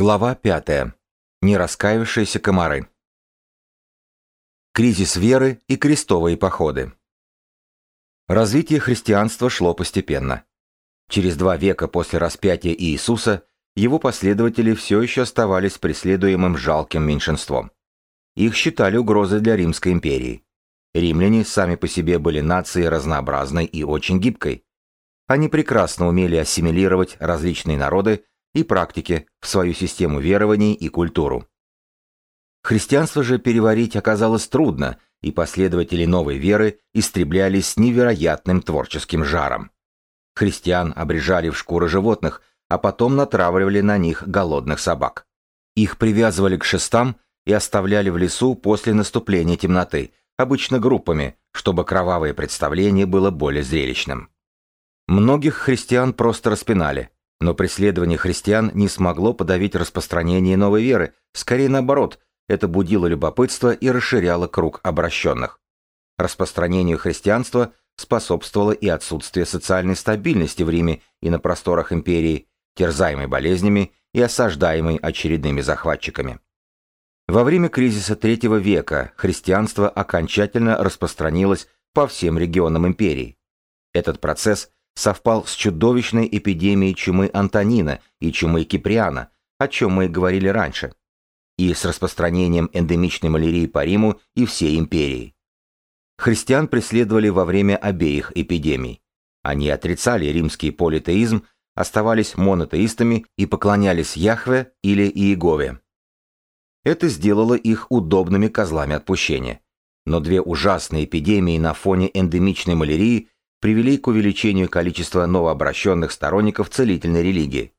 Глава 5. Нераскаявшиеся комары. Кризис веры и крестовые походы. Развитие христианства шло постепенно. Через два века после распятия Иисуса его последователи все еще оставались преследуемым жалким меньшинством. Их считали угрозой для Римской империи. Римляне сами по себе были нацией разнообразной и очень гибкой. Они прекрасно умели ассимилировать различные народы и практики в свою систему верований и культуру. Христианство же переварить оказалось трудно, и последователи новой веры истреблялись с невероятным творческим жаром. Христиан обрежали в шкуры животных, а потом натравливали на них голодных собак. Их привязывали к шестам и оставляли в лесу после наступления темноты, обычно группами, чтобы кровавое представление было более зрелищным. Многих христиан просто распинали – но преследование христиан не смогло подавить распространение новой веры, скорее наоборот, это будило любопытство и расширяло круг обращенных. Распространению христианства способствовало и отсутствие социальной стабильности в Риме и на просторах империи, терзаемой болезнями и осаждаемой очередными захватчиками. Во время кризиса III века христианство окончательно распространилось по всем регионам империи. Этот процесс совпал с чудовищной эпидемией чумы Антонина и чумы Киприана, о чем мы говорили раньше, и с распространением эндемичной малярии по Риму и всей империи. Христиан преследовали во время обеих эпидемий. Они отрицали римский политеизм, оставались монотеистами и поклонялись Яхве или Иегове. Это сделало их удобными козлами отпущения. Но две ужасные эпидемии на фоне эндемичной малярии привели к увеличению количества новообращенных сторонников целительной религии.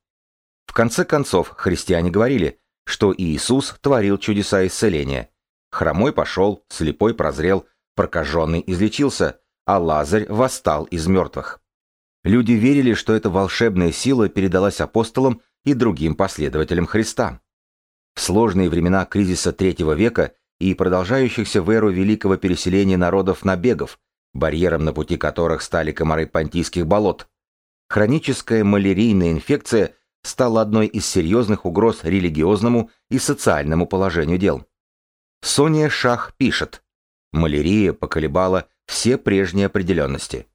В конце концов, христиане говорили, что Иисус творил чудеса исцеления. Хромой пошел, слепой прозрел, прокаженный излечился, а Лазарь восстал из мертвых. Люди верили, что эта волшебная сила передалась апостолам и другим последователям Христа. В сложные времена кризиса III века и продолжающихся в эру великого переселения народов набегов, барьером на пути которых стали комары понтийских болот. Хроническая малярийная инфекция стала одной из серьезных угроз религиозному и социальному положению дел. Сония Шах пишет, малярия поколебала все прежние определенности.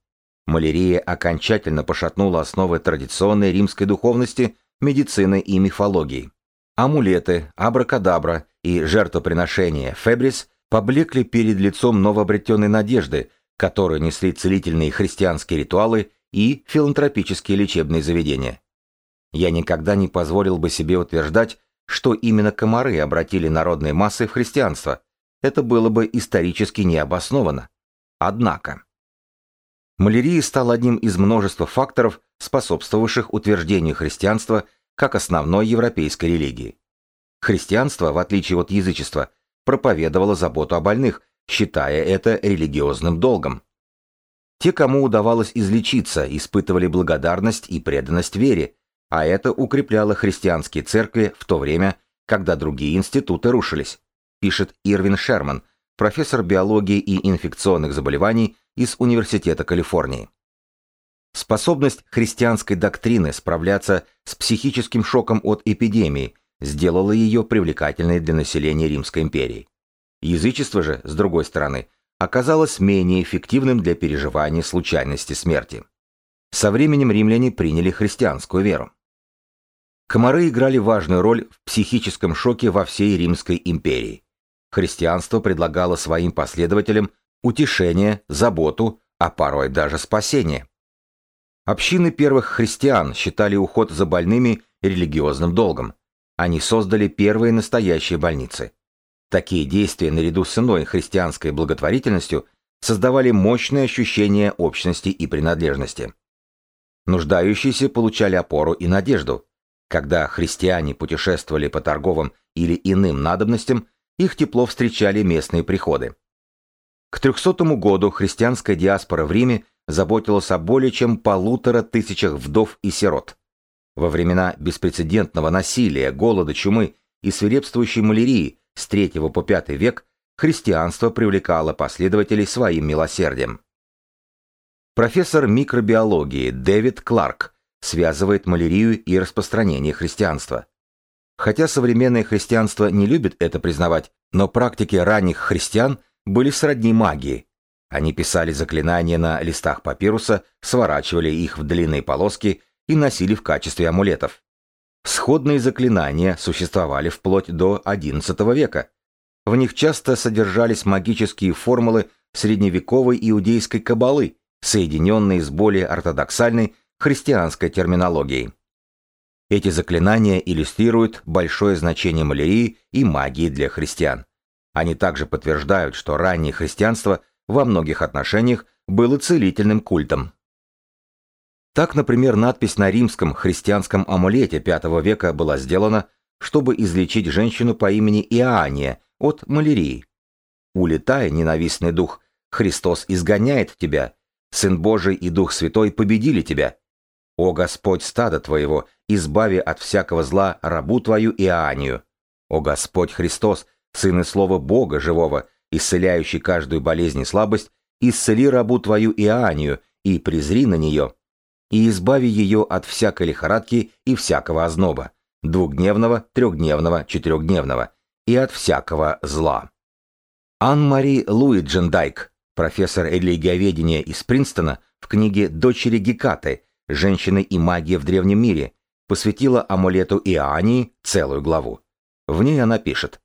Малярия окончательно пошатнула основы традиционной римской духовности, медицины и мифологии. Амулеты, абракадабра и жертвоприношения Фебрис поблекли перед лицом новообретенной надежды, которые несли целительные христианские ритуалы и филантропические лечебные заведения. Я никогда не позволил бы себе утверждать, что именно комары обратили народные массы в христианство. Это было бы исторически необоснованно. Однако. Малярия стала одним из множества факторов, способствовавших утверждению христианства как основной европейской религии. Христианство, в отличие от язычества, проповедовало заботу о больных, считая это религиозным долгом. Те, кому удавалось излечиться, испытывали благодарность и преданность вере, а это укрепляло христианские церкви в то время, когда другие институты рушились, пишет Ирвин Шерман, профессор биологии и инфекционных заболеваний из Университета Калифорнии. Способность христианской доктрины справляться с психическим шоком от эпидемии сделала ее привлекательной для населения Римской империи. Язычество же, с другой стороны, оказалось менее эффективным для переживания случайности смерти. Со временем римляне приняли христианскую веру. Комары играли важную роль в психическом шоке во всей Римской империи. Христианство предлагало своим последователям утешение, заботу, а порой даже спасение. Общины первых христиан считали уход за больными религиозным долгом. Они создали первые настоящие больницы. Такие действия наряду с иной христианской благотворительностью создавали мощное ощущение общности и принадлежности. Нуждающиеся получали опору и надежду. Когда христиане путешествовали по торговым или иным надобностям, их тепло встречали местные приходы. К 300 году христианская диаспора в Риме заботилась о более чем полутора тысячах вдов и сирот. Во времена беспрецедентного насилия, голода, чумы и свирепствующей малярии с III по V век христианство привлекало последователей своим милосердием. Профессор микробиологии Дэвид Кларк связывает малярию и распространение христианства. Хотя современное христианство не любит это признавать, но практики ранних христиан были сродни магии. Они писали заклинания на листах папируса, сворачивали их в длинные полоски и носили в качестве амулетов. Сходные заклинания существовали вплоть до XI века. В них часто содержались магические формулы средневековой иудейской каббалы, соединенные с более ортодоксальной христианской терминологией. Эти заклинания иллюстрируют большое значение малярии и магии для христиан. Они также подтверждают, что раннее христианство во многих отношениях было целительным культом. Так, например, надпись на римском христианском амулете V века была сделана, чтобы излечить женщину по имени Иоанния от малярии. «Улетай, ненавистный дух, Христос изгоняет тебя, Сын Божий и Дух Святой победили тебя. О Господь стада твоего, избави от всякого зла рабу твою Иоаннию. О Господь Христос, Сын и Слово Бога живого, исцеляющий каждую болезнь и слабость, исцели рабу твою Иоаннию и презри на нее, и избави ее от всякой лихорадки и всякого озноба, двухдневного, трехдневного, четырехдневного, и от всякого зла. Ан-Мари Луиджендайк, профессор религиоведения из Принстона, в книге «Дочери Гекаты. Женщины и магия в древнем мире» посвятила амулету Иоаннии целую главу. В ней она пишет.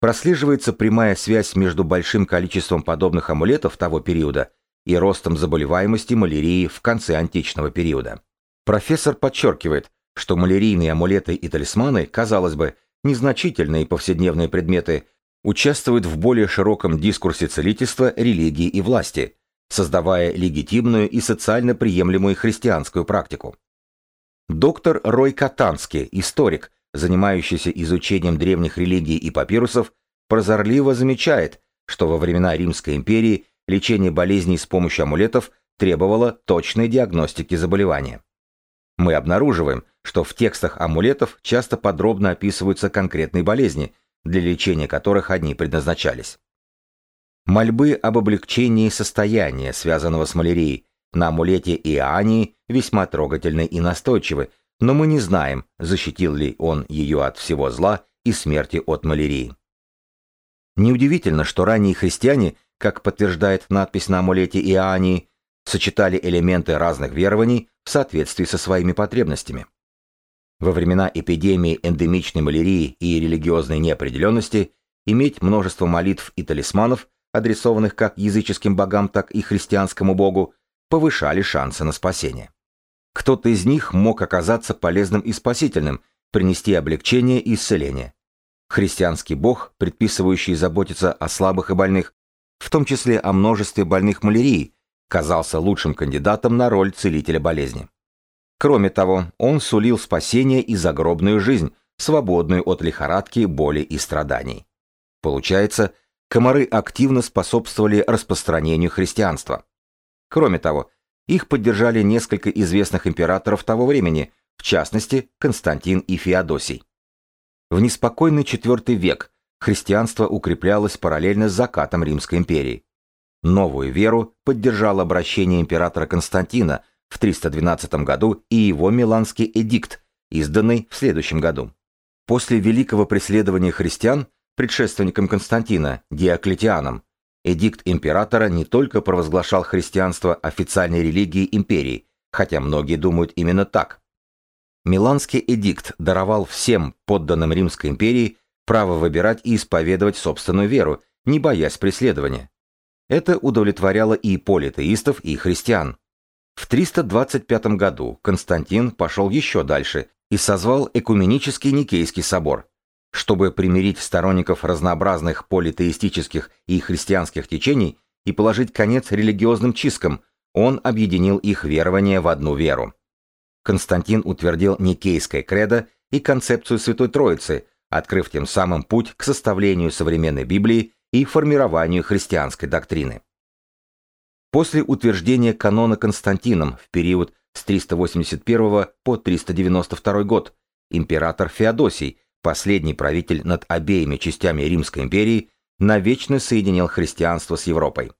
Прослеживается прямая связь между большим количеством подобных амулетов того периода и ростом заболеваемости малярии в конце античного периода. Профессор подчеркивает, что малярийные амулеты и талисманы, казалось бы, незначительные повседневные предметы, участвуют в более широком дискурсе целительства, религии и власти, создавая легитимную и социально приемлемую христианскую практику. Доктор Рой Катанский, историк, занимающийся изучением древних религий и папирусов, прозорливо замечает, что во времена Римской империи лечение болезней с помощью амулетов требовало точной диагностики заболевания. Мы обнаруживаем, что в текстах амулетов часто подробно описываются конкретные болезни, для лечения которых они предназначались. Мольбы об облегчении состояния, связанного с малярией, на амулете Иоаннии весьма трогательны и настойчивы, но мы не знаем, защитил ли он ее от всего зла и смерти от малярии. Неудивительно, что ранние христиане, как подтверждает надпись на амулете Иоаннии, сочетали элементы разных верований в соответствии со своими потребностями. Во времена эпидемии эндемичной малярии и религиозной неопределенности иметь множество молитв и талисманов, адресованных как языческим богам, так и христианскому богу, повышали шансы на спасение. Кто-то из них мог оказаться полезным и спасительным, принести облегчение и исцеление. Христианский бог, предписывающий заботиться о слабых и больных, в том числе о множестве больных малярией, казался лучшим кандидатом на роль целителя болезни. Кроме того, он сулил спасение и загробную жизнь, свободную от лихорадки, боли и страданий. Получается, комары активно способствовали распространению христианства. Кроме того, их поддержали несколько известных императоров того времени, в частности, Константин и Феодосий. В неспокойный IV век христианство укреплялось параллельно с закатом Римской империи. Новую веру поддержал обращение императора Константина в 312 году и его Миланский эдикт, изданный в следующем году. После великого преследования христиан предшественником Константина, Диоклетианом, Эдикт императора не только провозглашал христианство официальной религией империи, хотя многие думают именно так. Миланский эдикт даровал всем подданным Римской империи право выбирать и исповедовать собственную веру, не боясь преследования. Это удовлетворяло и политеистов, и христиан. В 325 году Константин пошел еще дальше и созвал Экуменический Никейский собор, чтобы примирить сторонников разнообразных политеистических и христианских течений и положить конец религиозным чисткам, он объединил их верования в одну веру. Константин утвердил Никейское кредо и концепцию Святой Троицы, открыв тем самым путь к составлению современной Библии и формированию христианской доктрины. После утверждения канона Константином в период с 381 по 392 год император Феодосий последний правитель над обеими частями Римской империи, навечно соединил христианство с Европой.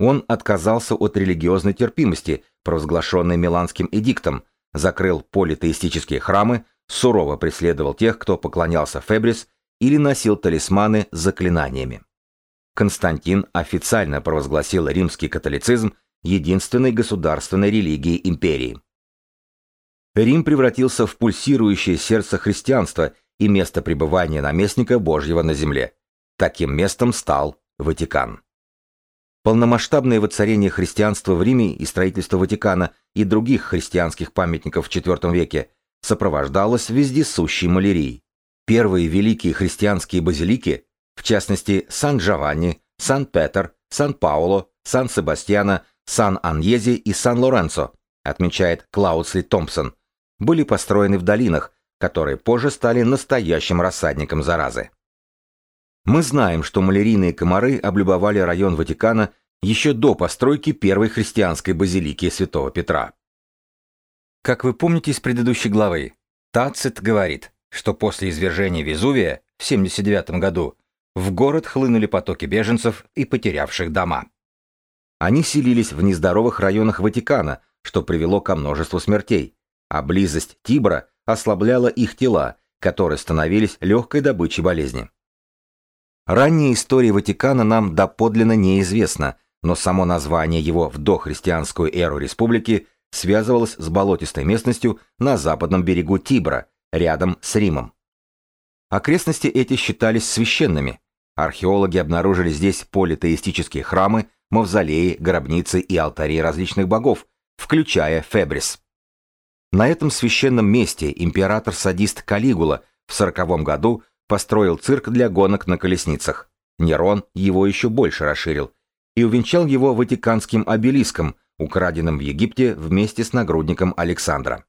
Он отказался от религиозной терпимости, провозглашенной Миланским эдиктом, закрыл политеистические храмы, сурово преследовал тех, кто поклонялся Фебрис или носил талисманы с заклинаниями. Константин официально провозгласил римский католицизм единственной государственной религией империи. Рим превратился в пульсирующее сердце христианства и место пребывания наместника Божьего на земле. Таким местом стал Ватикан. Полномасштабное воцарение христианства в Риме и строительство Ватикана и других христианских памятников в IV веке сопровождалось вездесущей малярией. Первые великие христианские базилики, в частности Сан-Джованни, Сан-Петер, Сан-Пауло, Сан-Себастьяно, Сан-Аньези и Сан-Лоренцо, отмечает Клаудсли Томпсон, были построены в долинах, которые позже стали настоящим рассадником заразы. Мы знаем, что малярийные комары облюбовали район Ватикана еще до постройки первой христианской базилики Святого Петра. Как вы помните из предыдущей главы, Тацит говорит, что после извержения Везувия в 79 году в город хлынули потоки беженцев и потерявших дома. Они селились в нездоровых районах Ватикана, что привело ко множеству смертей, а близость Тибра ослабляла их тела, которые становились легкой добычей болезни. Ранняя история Ватикана нам доподлинно неизвестна, но само название его в дохристианскую эру республики связывалось с болотистой местностью на западном берегу Тибра, рядом с Римом. Окрестности эти считались священными. Археологи обнаружили здесь политеистические храмы, мавзолеи, гробницы и алтари различных богов, включая Фебрис. На этом священном месте император-садист Калигула в сороковом году построил цирк для гонок на колесницах. Нерон его еще больше расширил и увенчал его Ватиканским обелиском, украденным в Египте вместе с нагрудником Александра.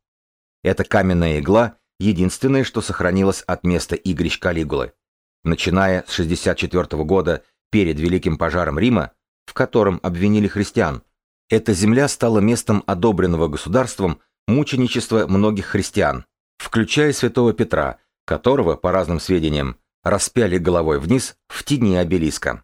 Эта каменная игла – единственное, что сохранилось от места игрищ Калигулы. Начиная с 64 года, перед Великим пожаром Рима, в котором обвинили христиан, эта земля стала местом одобренного государством мученичества многих христиан, включая святого Петра – которого, по разным сведениям, распяли головой вниз в тени обелиска.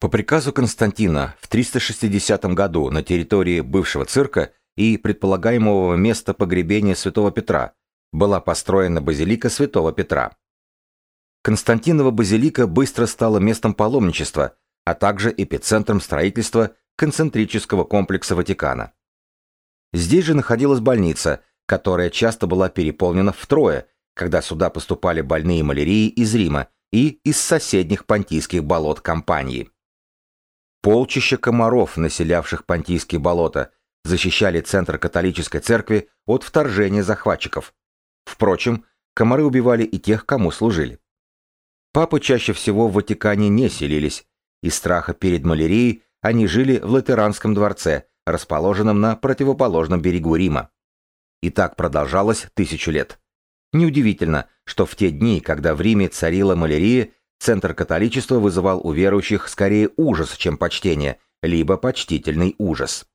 По приказу Константина в 360 году на территории бывшего цирка и предполагаемого места погребения святого Петра была построена базилика святого Петра. Константинова базилика быстро стала местом паломничества, а также эпицентром строительства концентрического комплекса Ватикана. Здесь же находилась больница, которая часто была переполнена втрое когда сюда поступали больные малярией из Рима и из соседних понтийских болот компании. Полчища комаров, населявших понтийские болота, защищали центр католической церкви от вторжения захватчиков. Впрочем, комары убивали и тех, кому служили. Папы чаще всего в Ватикане не селились. Из страха перед малярией они жили в Латеранском дворце, расположенном на противоположном берегу Рима. И так продолжалось тысячу лет. Неудивительно, что в те дни, когда в Риме царила малярия, центр католичества вызывал у верующих скорее ужас, чем почтение, либо почтительный ужас.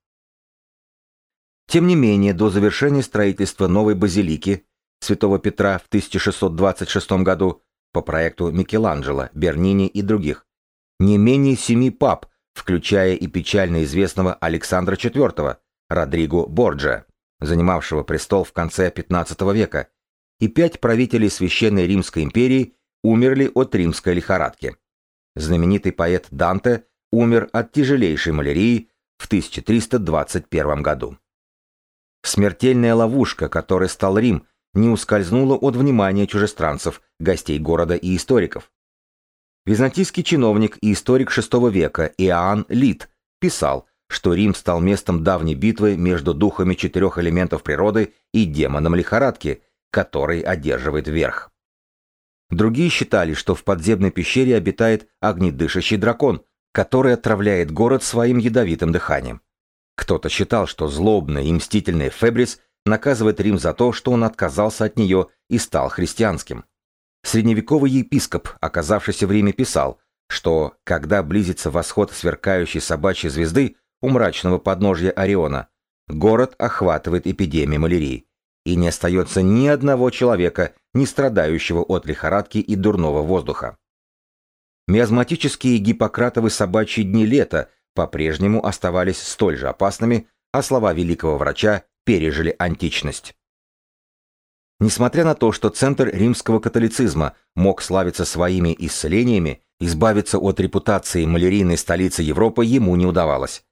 Тем не менее, до завершения строительства новой базилики Святого Петра в 1626 году по проекту Микеланджело, Бернини и других, не менее семи пап, включая и печально известного Александра IV, Родриго Борджа, занимавшего престол в конце XV века, и пять правителей Священной Римской империи умерли от римской лихорадки. Знаменитый поэт Данте умер от тяжелейшей малярии в 1321 году. Смертельная ловушка, которой стал Рим, не ускользнула от внимания чужестранцев, гостей города и историков. Византийский чиновник и историк VI века Иоанн Лит писал, что Рим стал местом давней битвы между духами четырех элементов природы и демоном лихорадки, который одерживает верх. Другие считали, что в подземной пещере обитает огнедышащий дракон, который отравляет город своим ядовитым дыханием. Кто-то считал, что злобный и мстительный Фебрис наказывает Рим за то, что он отказался от нее и стал христианским. Средневековый епископ, оказавшийся в Риме, писал, что, когда близится восход сверкающей собачьей звезды у мрачного подножья Ориона, город охватывает эпидемия малярии и не остается ни одного человека, не страдающего от лихорадки и дурного воздуха. Миазматические гиппократовы собачьи дни лета по-прежнему оставались столь же опасными, а слова великого врача пережили античность. Несмотря на то, что центр римского католицизма мог славиться своими исцелениями, избавиться от репутации малярийной столицы Европы ему не удавалось.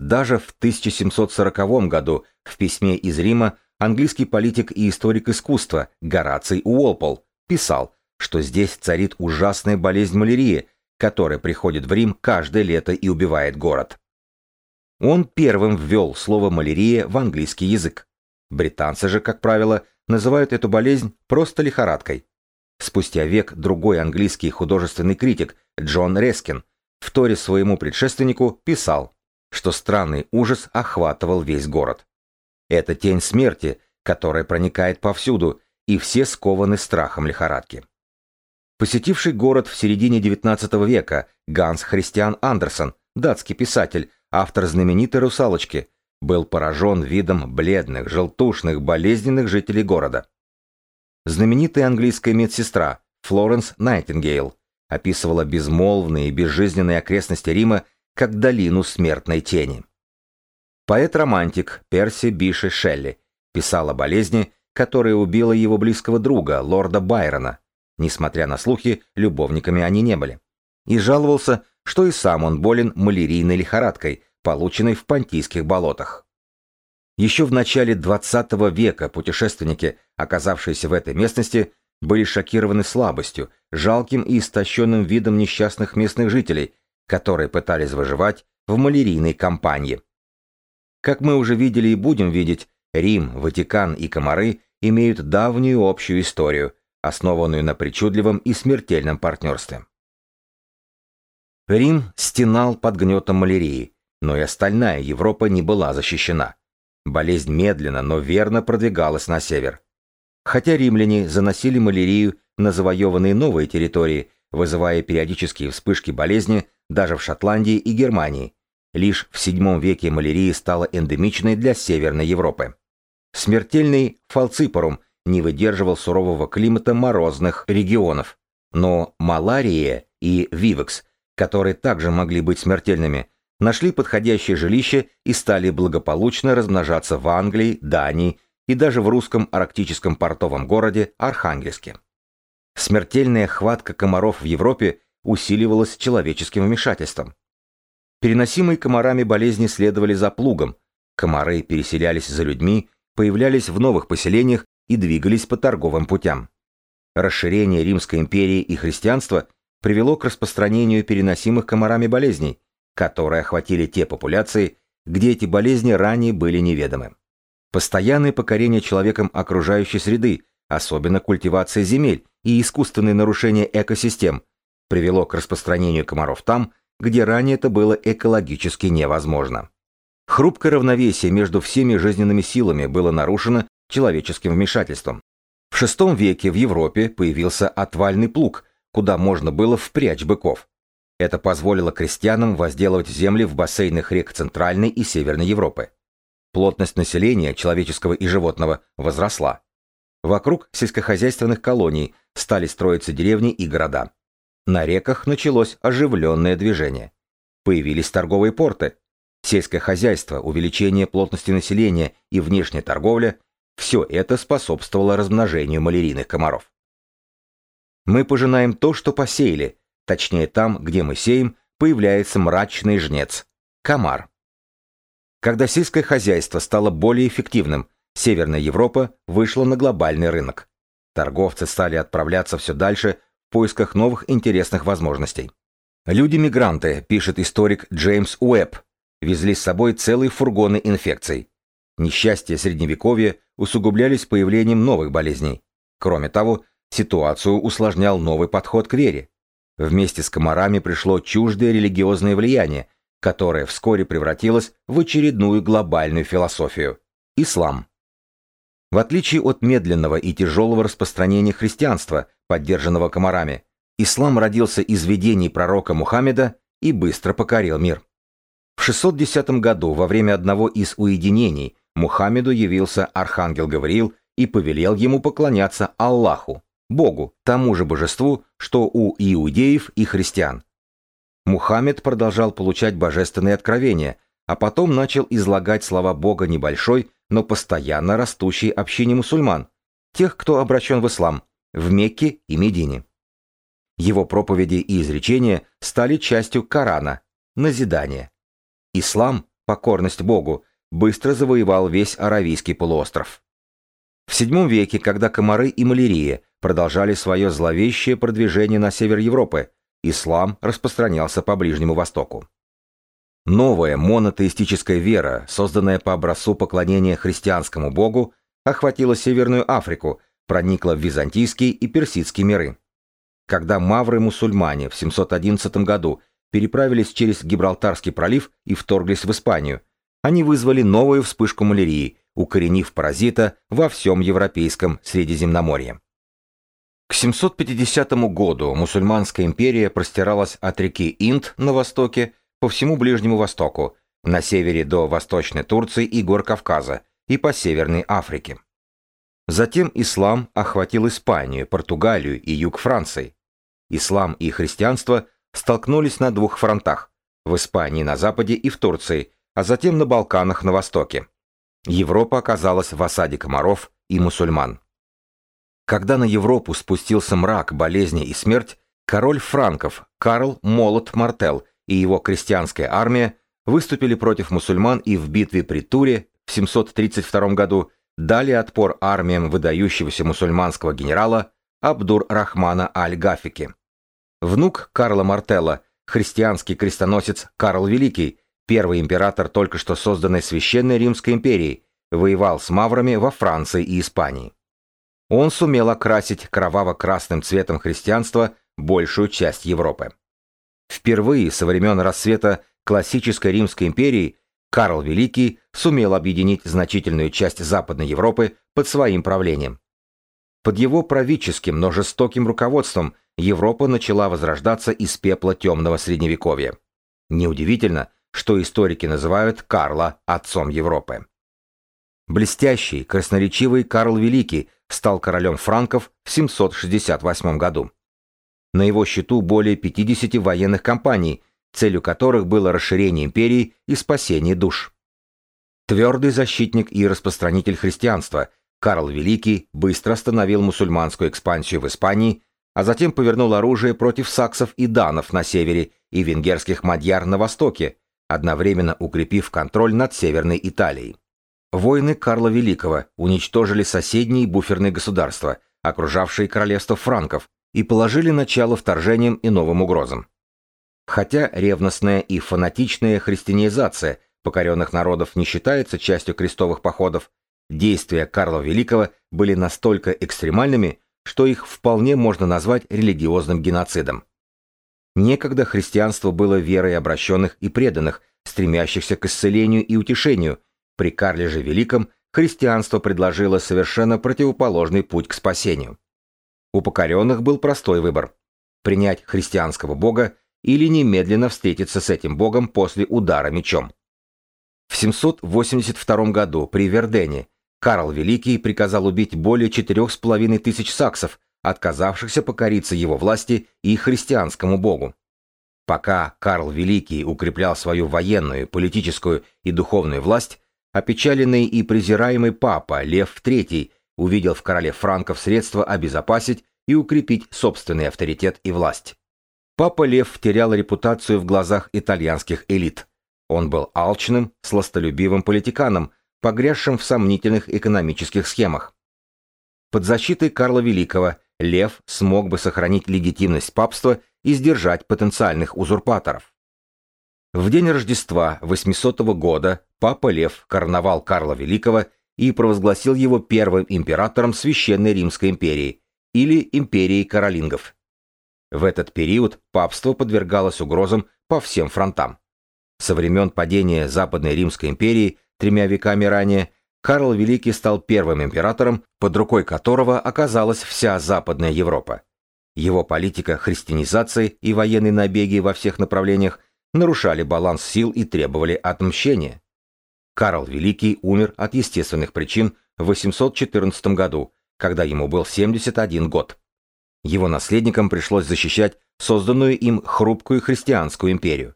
Даже в 1740 году в письме из Рима английский политик и историк искусства Гораций Уолпол писал, что здесь царит ужасная болезнь малярии, которая приходит в Рим каждое лето и убивает город. Он первым ввел слово «малярия» в английский язык. Британцы же, как правило, называют эту болезнь просто лихорадкой. Спустя век другой английский художественный критик Джон Рескин в торе своему предшественнику писал, что странный ужас охватывал весь город. Это тень смерти, которая проникает повсюду, и все скованы страхом лихорадки. Посетивший город в середине XIX века Ганс Христиан Андерсон, датский писатель, автор знаменитой «Русалочки», был поражен видом бледных, желтушных, болезненных жителей города. Знаменитая английская медсестра Флоренс Найтингейл описывала безмолвные и безжизненные окрестности Рима как долину смертной тени. Поэт-романтик Перси Биши Шелли писал о болезни, которая убила его близкого друга, лорда Байрона. Несмотря на слухи, любовниками они не были. И жаловался, что и сам он болен малярийной лихорадкой, полученной в Понтийских болотах. Еще в начале 20 века путешественники, оказавшиеся в этой местности, были шокированы слабостью, жалким и истощенным видом несчастных местных жителей, которые пытались выживать в малярийной кампании. Как мы уже видели и будем видеть, Рим, Ватикан и комары имеют давнюю общую историю, основанную на причудливом и смертельном партнерстве. Рим стенал под гнетом малярии, но и остальная Европа не была защищена. Болезнь медленно, но верно продвигалась на север. Хотя римляне заносили малярию на завоеванные новые территории, вызывая периодические вспышки болезни даже в Шотландии и Германии, лишь в VII веке малярия стала эндемичной для Северной Европы. Смертельный фалципорум не выдерживал сурового климата морозных регионов, но малария и вивекс, которые также могли быть смертельными, нашли подходящее жилище и стали благополучно размножаться в Англии, Дании и даже в русском арктическом портовом городе Архангельске. Смертельная хватка комаров в Европе усиливалась человеческим вмешательством. Переносимые комарами болезни следовали за плугом, комары переселялись за людьми, появлялись в новых поселениях и двигались по торговым путям. Расширение Римской империи и христианства привело к распространению переносимых комарами болезней, которые охватили те популяции, где эти болезни ранее были неведомы. Постоянное покорение человеком окружающей среды, особенно культивация земель и искусственные нарушения экосистем, привело к распространению комаров там, где ранее это было экологически невозможно. Хрупкое равновесие между всеми жизненными силами было нарушено человеческим вмешательством. В VI веке в Европе появился отвальный плуг, куда можно было впрячь быков. Это позволило крестьянам возделывать земли в бассейнах рек Центральной и Северной Европы. Плотность населения, человеческого и животного, возросла. Вокруг сельскохозяйственных колоний стали строиться деревни и города. На реках началось оживленное движение. Появились торговые порты. Сельское хозяйство, увеличение плотности населения и внешняя торговля – все это способствовало размножению малярийных комаров. Мы пожинаем то, что посеяли, Точнее, там, где мы сеем, появляется мрачный жнец – комар. Когда сельское хозяйство стало более эффективным, Северная Европа вышла на глобальный рынок. Торговцы стали отправляться все дальше поисках новых интересных возможностей. Люди-мигранты, пишет историк Джеймс Уэбб, везли с собой целые фургоны инфекций. Несчастья Средневековья усугублялись появлением новых болезней. Кроме того, ситуацию усложнял новый подход к вере. Вместе с комарами пришло чуждое религиозное влияние, которое вскоре превратилось в очередную глобальную философию – ислам. В отличие от медленного и тяжелого распространения христианства, поддержанного комарами, ислам родился из видений пророка Мухаммеда и быстро покорил мир. В 610 году во время одного из уединений Мухаммеду явился архангел Гавриил и повелел ему поклоняться Аллаху, Богу, тому же божеству, что у иудеев и христиан. Мухаммед продолжал получать божественные откровения, а потом начал излагать слова Бога небольшой, но постоянно растущей общине мусульман, тех, кто обращен в ислам, в Мекке и Медине. Его проповеди и изречения стали частью Корана, назидания. Ислам, покорность Богу, быстро завоевал весь Аравийский полуостров. В VII веке, когда комары и малярия продолжали свое зловещее продвижение на север Европы, ислам распространялся по Ближнему Востоку. Новая монотеистическая вера, созданная по образцу поклонения христианскому богу, охватила Северную Африку, проникла в византийские и персидские миры. Когда мавры-мусульмане в 711 году переправились через Гибралтарский пролив и вторглись в Испанию, они вызвали новую вспышку малярии, укоренив паразита во всем европейском Средиземноморье. К 750 году мусульманская империя простиралась от реки Инд на востоке по всему Ближнему Востоку, на севере до Восточной Турции и гор Кавказа, и по Северной Африке. Затем ислам охватил Испанию, Португалию и юг Франции. Ислам и христианство столкнулись на двух фронтах – в Испании на западе и в Турции, а затем на Балканах на востоке. Европа оказалась в осаде комаров и мусульман. Когда на Европу спустился мрак, болезни и смерть, король франков Карл Молот Мартел и его крестьянская армия выступили против мусульман и в битве при Туре в 732 году дали отпор армиям выдающегося мусульманского генерала Абдур-Рахмана Аль-Гафики. Внук Карла Мартелла, христианский крестоносец Карл Великий, первый император только что созданной Священной Римской империи, воевал с маврами во Франции и Испании. Он сумел окрасить кроваво-красным цветом христианства большую часть Европы. Впервые со времен рассвета классической Римской империи Карл Великий сумел объединить значительную часть Западной Европы под своим правлением. Под его правительским, но жестоким руководством Европа начала возрождаться из пепла темного средневековья. Неудивительно, что историки называют Карла отцом Европы. Блестящий, красноречивый Карл Великий стал королем франков в 768 году. На его счету более 50 военных кампаний, целью которых было расширение империи и спасение душ. Твердый защитник и распространитель христианства, Карл Великий быстро остановил мусульманскую экспансию в Испании, а затем повернул оружие против саксов и данов на севере и венгерских мадьяр на востоке, одновременно укрепив контроль над Северной Италией. Войны Карла Великого уничтожили соседние буферные государства, окружавшие королевство франков, и положили начало вторжениям и новым угрозам. Хотя ревностная и фанатичная христианизация покоренных народов не считается частью крестовых походов, действия Карла Великого были настолько экстремальными, что их вполне можно назвать религиозным геноцидом. Некогда христианство было верой обращенных и преданных, стремящихся к исцелению и утешению. При Карле же Великом христианство предложило совершенно противоположный путь к спасению. У покоренных был простой выбор – принять христианского бога или немедленно встретиться с этим богом после удара мечом. В 782 году при Вердене Карл Великий приказал убить более четырех с половиной тысяч саксов, отказавшихся покориться его власти и христианскому богу. Пока Карл Великий укреплял свою военную, политическую и духовную власть, опечаленный и презираемый папа Лев III увидел в короле франков средства обезопасить и укрепить собственный авторитет и власть. Папа Лев терял репутацию в глазах итальянских элит. Он был алчным, сластолюбивым политиканом, погрязшим в сомнительных экономических схемах. Под защитой Карла Великого Лев смог бы сохранить легитимность папства и сдержать потенциальных узурпаторов. В день Рождества 800 года Папа Лев короновал Карла Великого и провозгласил его первым императором Священной Римской империи или империи каролингов. В этот период папство подвергалось угрозам по всем фронтам. Со времен падения Западной Римской империи тремя веками ранее Карл Великий стал первым императором, под рукой которого оказалась вся Западная Европа. Его политика христианизации и военные набеги во всех направлениях нарушали баланс сил и требовали отмщения. Карл Великий умер от естественных причин в 814 году, когда ему был 71 год. Его наследникам пришлось защищать созданную им хрупкую христианскую империю.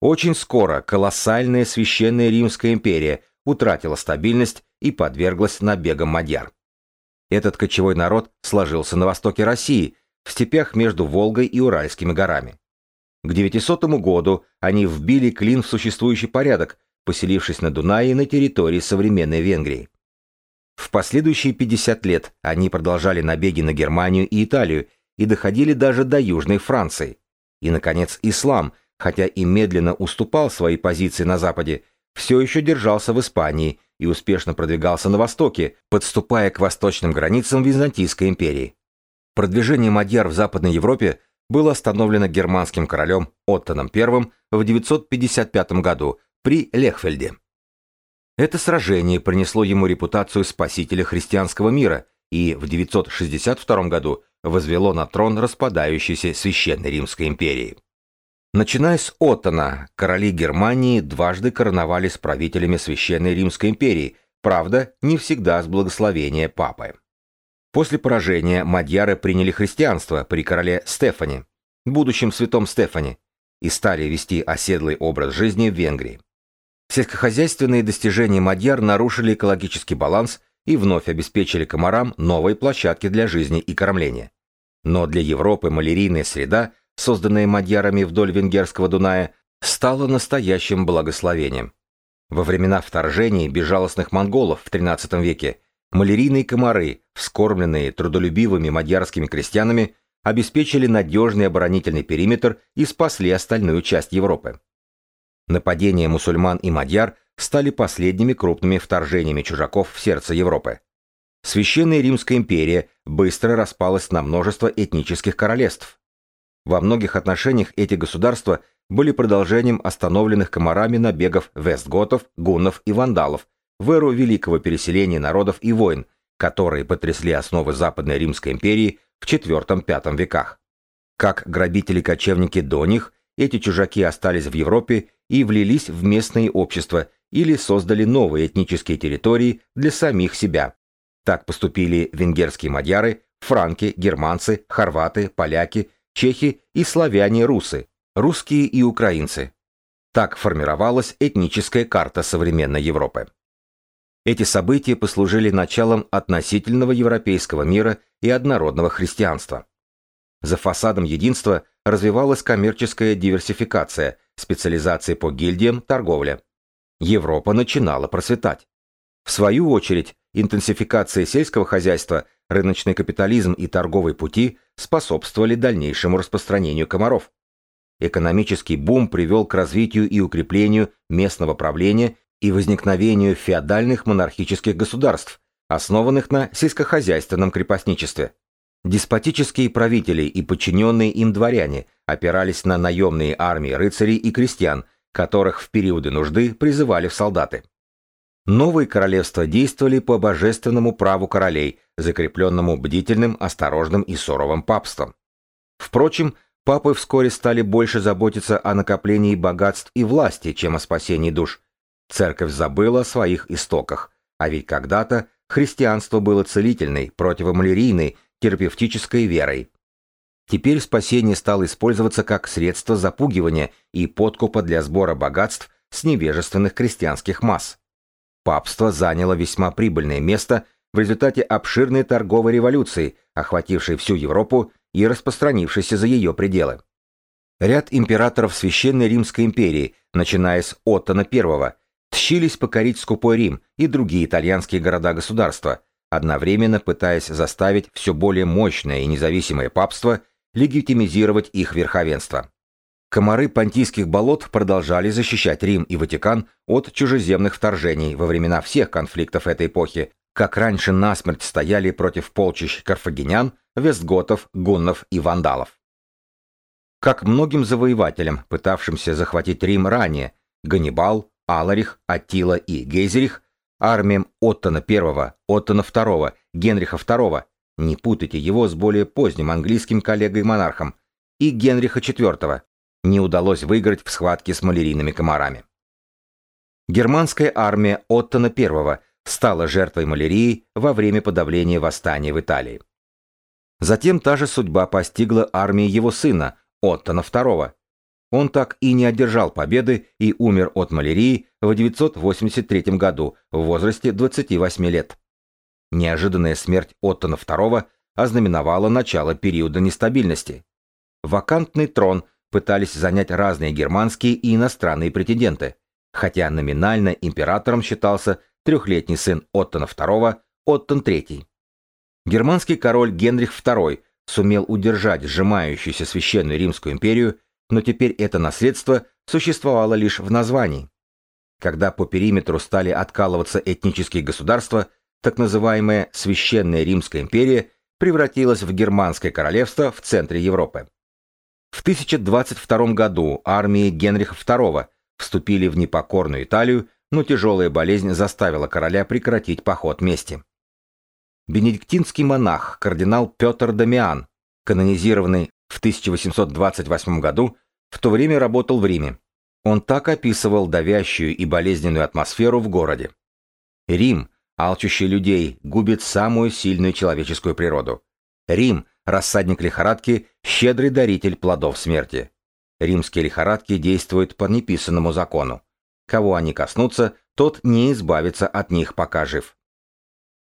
Очень скоро колоссальная священная Римская империя утратила стабильность и подверглась набегам мадьяр. Этот кочевой народ сложился на востоке России, в степях между Волгой и Уральскими горами. К 900 году они вбили клин в существующий порядок, поселившись на Дунае на территории современной Венгрии. В последующие 50 лет они продолжали набеги на Германию и Италию и доходили даже до Южной Франции. И, наконец, ислам, хотя и медленно уступал свои позиции на Западе, все еще держался в Испании и успешно продвигался на востоке, подступая к восточным границам Византийской империи. Продвижение мадьяр в Западной Европе было остановлено германским королем Оттоном I в 955 году при Лехфельде. Это сражение принесло ему репутацию спасителя христианского мира и в 962 году возвело на трон распадающейся Священной Римской империи. Начиная с Оттона, короли Германии дважды короновались правителями Священной Римской империи, правда, не всегда с благословения папы. После поражения мадьяры приняли христианство при короле Стефане, будущем святом Стефане, и стали вести оседлый образ жизни в Венгрии. Сельскохозяйственные достижения мадьяр нарушили экологический баланс и вновь обеспечили комарам новые площадки для жизни и кормления. Но для Европы малярийная среда, созданная мадьярами вдоль венгерского Дуная, стала настоящим благословением. Во времена вторжений безжалостных монголов в XIII веке малярийные комары, вскормленные трудолюбивыми мадьярскими крестьянами, обеспечили надежный оборонительный периметр и спасли остальную часть Европы. Нападения мусульман и мадьяр стали последними крупными вторжениями чужаков в сердце Европы. Священная Римская империя быстро распалась на множество этнических королевств. Во многих отношениях эти государства были продолжением остановленных комарами набегов вестготов, гуннов и вандалов в эру великого переселения народов и войн, которые потрясли основы Западной Римской империи в IV-V веках. Как грабители-кочевники до них, эти чужаки остались в Европе и влились в местные общества или создали новые этнические территории для самих себя. Так поступили венгерские мадьяры, франки, германцы, хорваты, поляки, чехи и славяне-русы, русские и украинцы. Так формировалась этническая карта современной Европы. Эти события послужили началом относительного европейского мира и однородного христианства. За фасадом единства развивалась коммерческая диверсификация, специализация по гильдиям, торговля. Европа начинала процветать. В свою очередь, интенсификация сельского хозяйства, рыночный капитализм и торговые пути способствовали дальнейшему распространению комаров. Экономический бум привел к развитию и укреплению местного правления и возникновению феодальных монархических государств, основанных на сельскохозяйственном крепостничестве. Деспотические правители и подчиненные им дворяне опирались на наемные армии рыцарей и крестьян, которых в периоды нужды призывали в солдаты. Новые королевства действовали по божественному праву королей, закрепленному бдительным, осторожным и суровым папством. Впрочем, папы вскоре стали больше заботиться о накоплении богатств и власти, чем о спасении душ. Церковь забыла о своих истоках, а ведь когда-то христианство было целительной, противомалярийной, терапевтической верой. Теперь спасение стало использоваться как средство запугивания и подкупа для сбора богатств с невежественных крестьянских масс. Папство заняло весьма прибыльное место в результате обширной торговой революции, охватившей всю Европу и распространившейся за ее пределы. Ряд императоров Священной Римской империи, начиная с Оттона I, тщились покорить скупой Рим и другие итальянские города-государства, одновременно пытаясь заставить все более мощное и независимое папство легитимизировать их верховенство. Комары понтийских болот продолжали защищать Рим и Ватикан от чужеземных вторжений во времена всех конфликтов этой эпохи, как раньше насмерть стояли против полчищ карфагенян, вестготов, гуннов и вандалов. Как многим завоевателям, пытавшимся захватить Рим ранее, Ганнибал, Аларих, Аттила и Гейзерих, армиям Оттона I, Оттона II, Генриха II, не путайте его с более поздним английским коллегой-монархом, и Генриха IV, не удалось выиграть в схватке с малярийными комарами. Германская армия Оттона I стала жертвой малярии во время подавления восстания в Италии. Затем та же судьба постигла армии его сына, Оттона II, он так и не одержал победы и умер от малярии в 983 году в возрасте 28 лет. Неожиданная смерть Оттона II ознаменовала начало периода нестабильности. Вакантный трон пытались занять разные германские и иностранные претенденты, хотя номинально императором считался трехлетний сын Оттона II, Оттон III. Германский король Генрих II сумел удержать сжимающуюся Священную Римскую империю, но теперь это наследство существовало лишь в названии. Когда по периметру стали откалываться этнические государства, так называемая Священная Римская империя превратилась в Германское королевство в центре Европы. В 1022 году армии Генриха II вступили в непокорную Италию, но тяжелая болезнь заставила короля прекратить поход мести. Бенедиктинский монах кардинал Петр Дамиан, канонизированный в 1828 году, в то время работал в Риме. Он так описывал давящую и болезненную атмосферу в городе. Рим, алчущий людей, губит самую сильную человеческую природу. Рим, рассадник лихорадки, щедрый даритель плодов смерти. Римские лихорадки действуют по неписанному закону. Кого они коснутся, тот не избавится от них, пока жив.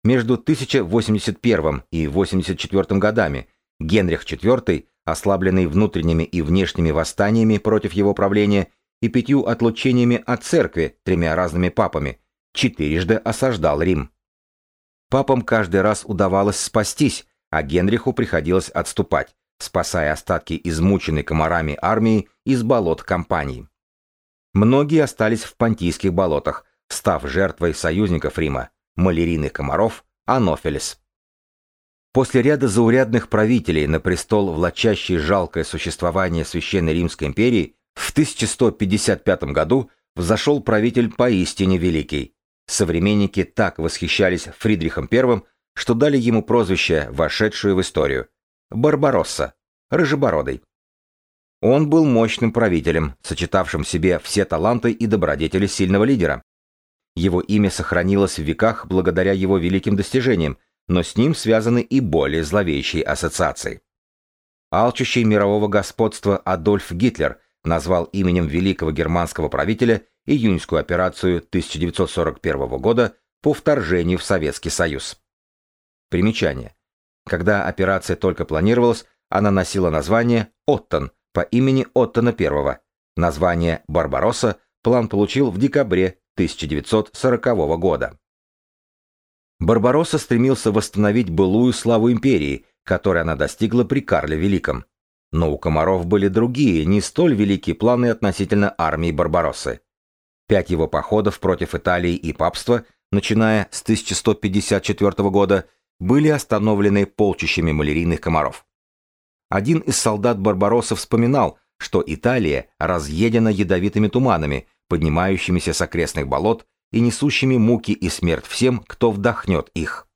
Между 1081 и 84 годами Генрих IV, ослабленный внутренними и внешними восстаниями против его правления и пятью отлучениями от церкви тремя разными папами, четырежды осаждал Рим. Папам каждый раз удавалось спастись, а Генриху приходилось отступать, спасая остатки измученной комарами армии из болот кампании. Многие остались в Понтийских болотах, став жертвой союзников Рима, малярийных комаров, анофилис. После ряда заурядных правителей на престол влачащий жалкое существование Священной Римской империи в 1155 году взошел правитель поистине великий. Современники так восхищались Фридрихом I, что дали ему прозвище, вошедшее в историю – Барбаросса, рыжебородый. Он был мощным правителем, сочетавшим в себе все таланты и добродетели сильного лидера. Его имя сохранилось в веках благодаря его великим достижениям, но с ним связаны и более зловещие ассоциации. Алчущий мирового господства Адольф Гитлер назвал именем великого германского правителя июньскую операцию 1941 года по вторжению в Советский Союз. Примечание. Когда операция только планировалась, она носила название «Оттон» по имени Оттона I. Название «Барбаросса» план получил в декабре 1940 года. Барбаросса стремился восстановить былую славу империи, которой она достигла при Карле Великом. Но у комаров были другие, не столь великие планы относительно армии Барбароссы. Пять его походов против Италии и папства, начиная с 1154 года, были остановлены полчищами малярийных комаров. Один из солдат Барбаросса вспоминал, что Италия разъедена ядовитыми туманами, поднимающимися с окрестных болот и несущими муки и смерть всем, кто вдохнет их.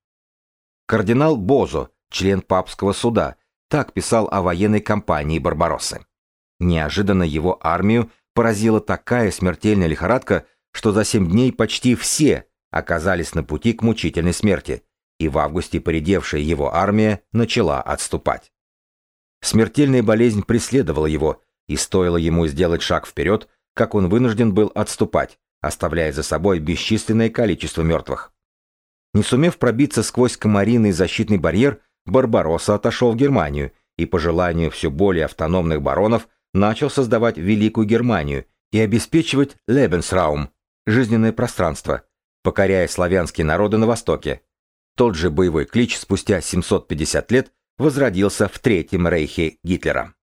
Кардинал Бозо, член папского суда, так писал о военной кампании Барбароссы. Неожиданно его армию поразила такая смертельная лихорадка, что за семь дней почти все оказались на пути к мучительной смерти, и в августе поредевшая его армия начала отступать. Смертельная болезнь преследовала его, и стоило ему сделать шаг вперед, как он вынужден был отступать, оставляя за собой бесчисленное количество мертвых. Не сумев пробиться сквозь комариный защитный барьер, Барбаросса отошел в Германию и по желанию все более автономных баронов начал создавать Великую Германию и обеспечивать Lebensraum – жизненное пространство, покоряя славянские народы на Востоке, тот же боевой клич спустя 750 лет возродился в Третьем рейхе Гитлера.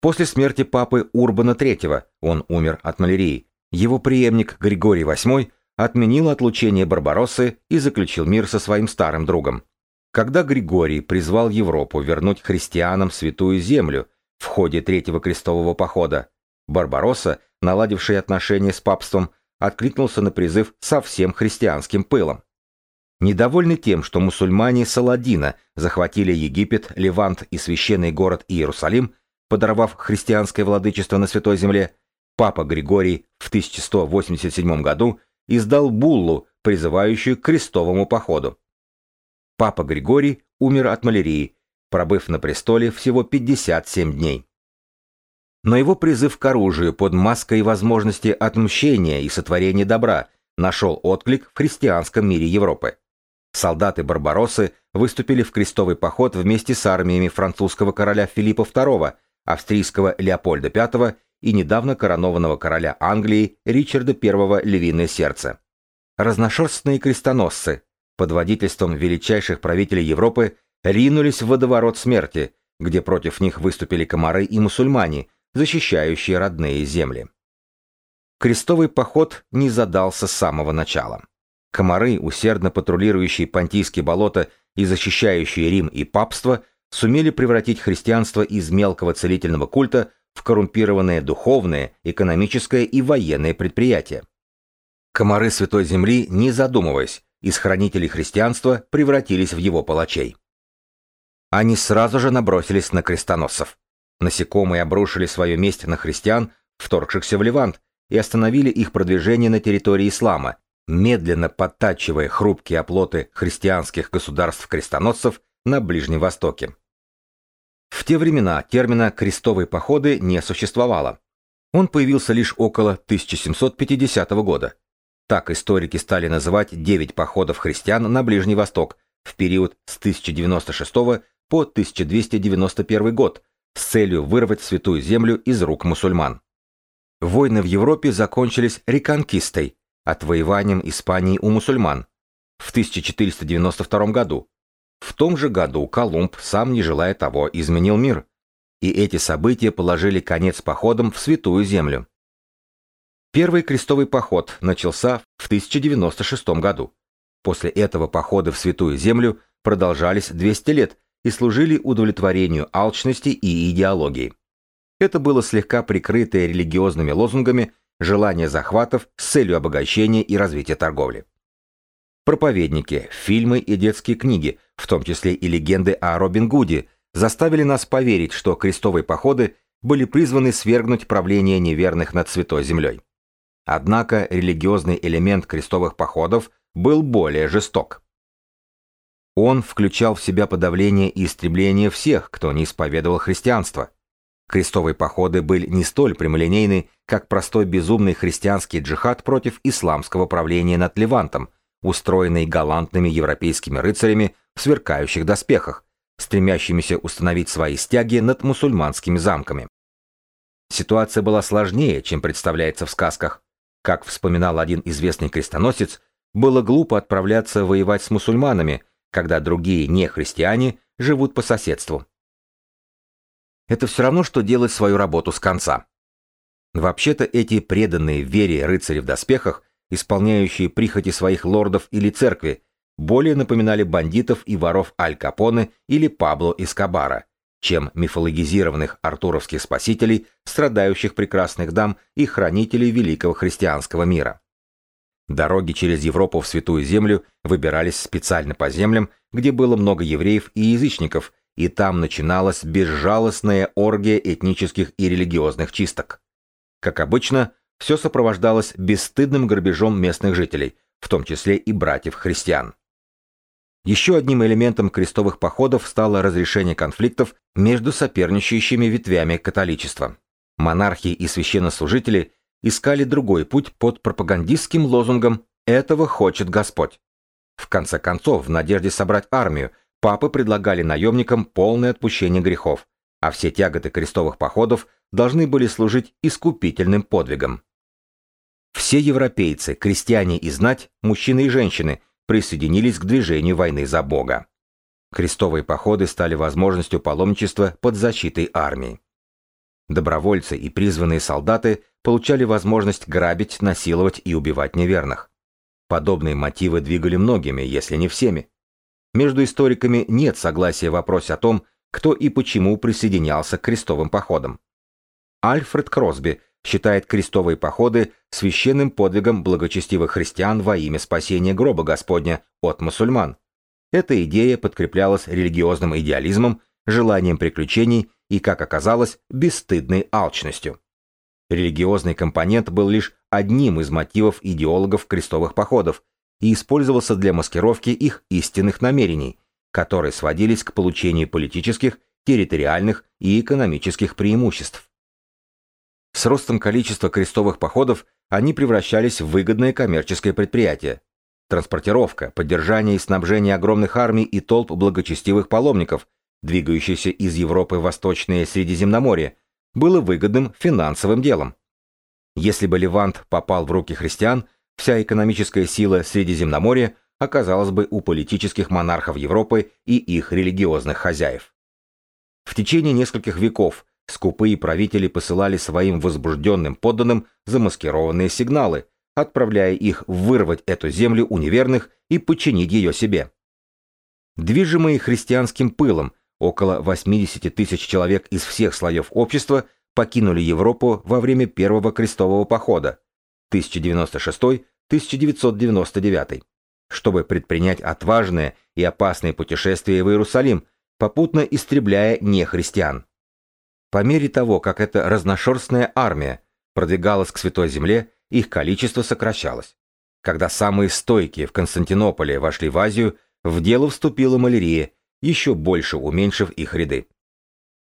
После смерти папы Урбана III, он умер от малярии, его преемник Григорий VIII отменил отлучение Барбароссы и заключил мир со своим старым другом. Когда Григорий призвал Европу вернуть христианам Святую Землю в ходе Третьего крестового похода, Барбаросса, наладивший отношения с папством, откликнулся на призыв со всем христианским пылом. Недовольный тем, что мусульмане Саладина захватили Египет, Левант и священный город Иерусалим, подорвав христианское владычество на Святой Земле, папа Григорий в 1187 году издал буллу, призывающую к крестовому походу. Папа Григорий умер от малярии, пробыв на престоле всего 57 дней. Но его призыв к оружию под маской возможности отмщения и сотворения добра нашел отклик в христианском мире Европы. Солдаты Барбароссы выступили в крестовый поход вместе с армиями французского короля Филиппа II, австрийского Леопольда V и недавно коронованного короля Англии Ричарда I Львиное Сердце. Разношерстные крестоносцы под водительством величайших правителей Европы ринулись в водоворот смерти, где против них выступили комары и мусульмане, защищающие родные земли. Крестовый поход не задался с самого начала. Комары, усердно патрулирующие Понтийские болота и защищающие Рим и папство, сумели превратить христианство из мелкого целительного культа в коррумпированное духовное, экономическое и военное предприятие. Комары Святой Земли, не задумываясь, из хранителей христианства превратились в его палачей. Они сразу же набросились на крестоносцев. Насекомые обрушили свою месть на христиан, вторгшихся в Левант, и остановили их продвижение на территории ислама, медленно подтачивая хрупкие оплоты христианских государств-крестоносцев на Ближнем Востоке. В те времена термина «крестовые походы» не существовало. Он появился лишь около 1750 года. Так историки стали называть девять походов христиан на Ближний Восток в период с 1096 по 1291 год с целью вырвать Святую Землю из рук мусульман. Войны в Европе закончились реконкистой, отвоеванием Испании у мусульман, в 1492 году. В том же году Колумб, сам не желая того, изменил мир. И эти события положили конец походам в Святую Землю. Первый крестовый поход начался в 1096 году. После этого походы в Святую Землю продолжались 200 лет и служили удовлетворению алчности и идеологии. Это было слегка прикрытое религиозными лозунгами желание захватов с целью обогащения и развития торговли. Проповедники, фильмы и детские книги, в том числе и легенды о Робин Гуде, заставили нас поверить, что крестовые походы были призваны свергнуть правление неверных над Святой Землей. Однако религиозный элемент крестовых походов был более жесток. Он включал в себя подавление и истребление всех, кто не исповедовал христианство – Крестовые походы были не столь прямолинейны, как простой безумный христианский джихад против исламского правления над Левантом, устроенный галантными европейскими рыцарями в сверкающих доспехах, стремящимися установить свои стяги над мусульманскими замками. Ситуация была сложнее, чем представляется в сказках. Как вспоминал один известный крестоносец, было глупо отправляться воевать с мусульманами, когда другие нехристиане живут по соседству это все равно, что делать свою работу с конца. Вообще-то эти преданные вере рыцари в доспехах, исполняющие прихоти своих лордов или церкви, более напоминали бандитов и воров Аль Капоне или Пабло Эскобара, чем мифологизированных артуровских спасителей, страдающих прекрасных дам и хранителей великого христианского мира. Дороги через Европу в Святую Землю выбирались специально по землям, где было много евреев и язычников, и там начиналась безжалостная оргия этнических и религиозных чисток. Как обычно, все сопровождалось бесстыдным грабежом местных жителей, в том числе и братьев-христиан. Еще одним элементом крестовых походов стало разрешение конфликтов между соперничающими ветвями католичества. Монархи и священнослужители искали другой путь под пропагандистским лозунгом «этого хочет Господь». В конце концов, в надежде собрать армию, Папы предлагали наемникам полное отпущение грехов, а все тяготы крестовых походов должны были служить искупительным подвигом. Все европейцы, крестьяне и знать, мужчины и женщины, присоединились к движению войны за Бога. Крестовые походы стали возможностью паломничества под защитой армии. Добровольцы и призванные солдаты получали возможность грабить, насиловать и убивать неверных. Подобные мотивы двигали многими, если не всеми. Между историками нет согласия в вопросе о том, кто и почему присоединялся к крестовым походам. Альфред Кросби считает крестовые походы священным подвигом благочестивых христиан во имя спасения гроба Господня от мусульман. Эта идея подкреплялась религиозным идеализмом, желанием приключений и, как оказалось, бесстыдной алчностью. Религиозный компонент был лишь одним из мотивов идеологов крестовых походов, и использовался для маскировки их истинных намерений, которые сводились к получению политических, территориальных и экономических преимуществ. С ростом количества крестовых походов они превращались в выгодное коммерческое предприятие. транспортировка, поддержание и снабжение огромных армий и толп благочестивых паломников, двигающихся из Европы в Восточное Средиземноморье, было выгодным финансовым делом. Если бы Левант попал в руки христиан, вся экономическая сила Средиземноморья оказалась бы у политических монархов Европы и их религиозных хозяев. В течение нескольких веков скупые правители посылали своим возбужденным подданным замаскированные сигналы, отправляя их вырвать эту землю у неверных и подчинить ее себе. Движимые христианским пылом, около 80 тысяч человек из всех слоев общества покинули Европу во время Первого крестового похода 1096-1999, чтобы предпринять отважное и опасное путешествие в Иерусалим, попутно истребляя нехристиан. По мере того, как эта разношерстная армия продвигалась к Святой Земле, их количество сокращалось. Когда самые стойкие в Константинополе вошли в Азию, в дело вступила малярия, еще больше уменьшив их ряды.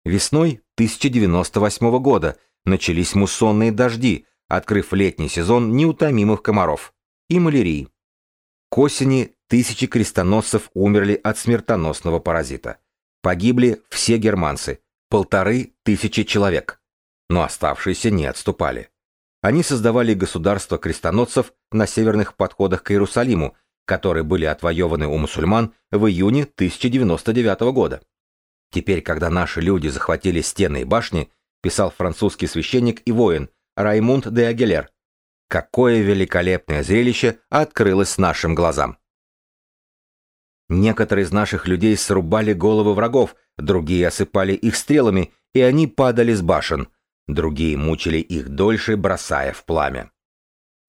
Весной 1098 года начались муссонные дожди, открыв летний сезон неутомимых комаров и малярии. К осени тысячи крестоносцев умерли от смертоносного паразита. Погибли все германцы, полторы тысячи человек. Но оставшиеся не отступали. Они создавали государство крестоносцев на северных подходах к Иерусалиму, которые были отвоеваны у мусульман в июне 1099 года. Теперь, когда наши люди захватили стены и башни, писал французский священник и воин Раймунд де Агилер, какое великолепное зрелище открылось нашим глазам. Некоторые из наших людей срубали головы врагов, другие осыпали их стрелами, и они падали с башен – другие мучили их дольше, бросая в пламя.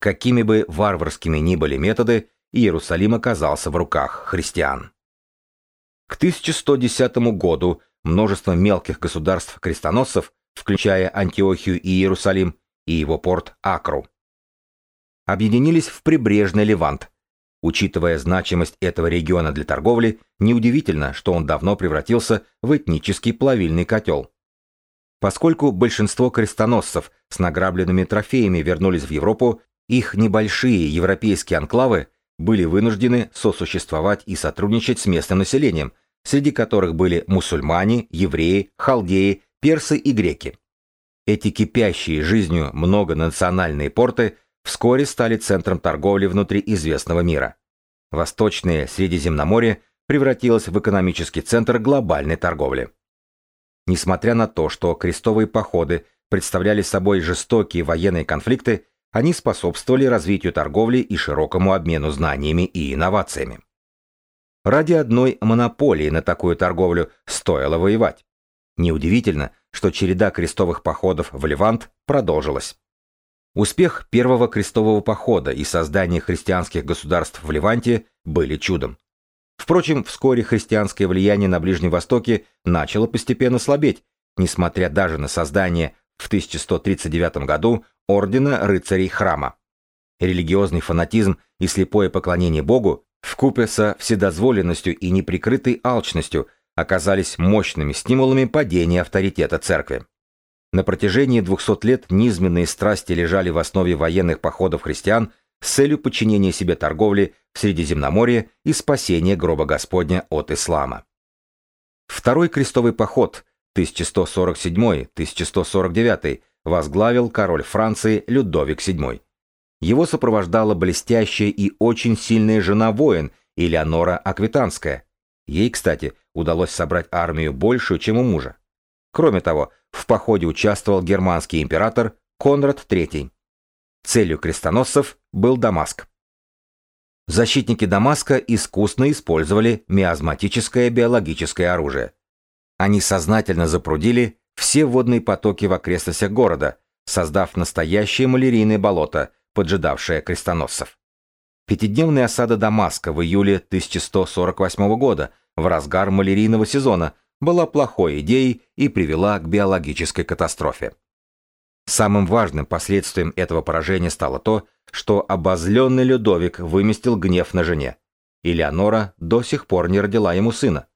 Какими бы варварскими ни были методы, Иерусалим оказался в руках христиан. К 1110 году множество мелких государств-крестоносцев, включая Антиохию и Иерусалим, и его порт Акру, объединились в прибрежный Левант. Учитывая значимость этого региона для торговли, неудивительно, что он давно превратился в этнический плавильный котел. Поскольку большинство крестоносцев с награбленными трофеями вернулись в Европу, их небольшие европейские анклавы были вынуждены сосуществовать и сотрудничать с местным населением, среди которых были мусульмане, евреи, халдеи, персы и греки. Эти кипящие жизнью многонациональные порты вскоре стали центром торговли внутри известного мира. Восточное Средиземноморье превратилось в экономический центр глобальной торговли. Несмотря на то, что крестовые походы представляли собой жестокие военные конфликты, они способствовали развитию торговли и широкому обмену знаниями и инновациями. Ради одной монополии на такую торговлю стоило воевать. Неудивительно, что череда крестовых походов в Левант продолжилась. Успех первого крестового похода и создание христианских государств в Леванте были чудом. Впрочем, вскоре христианское влияние на Ближнем Востоке начало постепенно слабеть, несмотря даже на создание в 1139 году Ордена рыцарей храма. Религиозный фанатизм и слепое поклонение Богу, вкупе со вседозволенностью и неприкрытой алчностью, оказались мощными стимулами падения авторитета церкви. На протяжении 200 лет низменные страсти лежали в основе военных походов христиан с целью подчинения себе торговли в Средиземноморье и спасения гроба Господня от ислама. Второй крестовый поход 1147-1149 возглавил король Франции Людовик VII. Его сопровождала блестящая и очень сильная жена-воин Элеонора Аквитанская. Ей, кстати, удалось собрать армию большую, чем у мужа. Кроме того, в походе участвовал германский император Конрад III. Целью крестоносцев был Дамаск. Защитники Дамаска искусно использовали миазматическое биологическое оружие. Они сознательно запрудили все водные потоки в окрестностях города, создав настоящее малярийное болото, поджидавшее крестоносцев. Пятидневная осада Дамаска в июле 1148 года, в разгар малярийного сезона, была плохой идеей и привела к биологической катастрофе. Самым важным последствием этого поражения стало то, что обозленный Людовик выместил гнев на жене. И Леонора до сих пор не родила ему сына.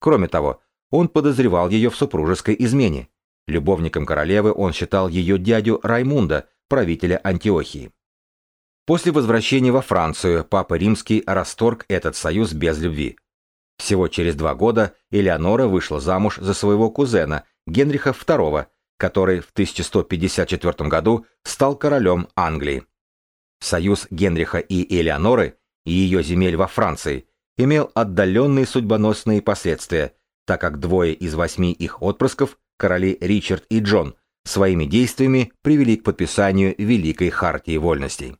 Кроме того, он подозревал ее в супружеской измене. Любовником королевы он считал ее дядю Раймунда, правителя Антиохии. После возвращения во Францию Папа Римский расторг этот союз без любви. Всего через два года Элеонора вышла замуж за своего кузена Генриха II, который в 1154 году стал королем Англии. Союз Генриха и Элеоноры и ее земель во Франции имел отдаленные судьбоносные последствия, так как двое из восьми их отпрысков, короли Ричард и Джон, своими действиями привели к подписанию Великой Хартии Вольностей.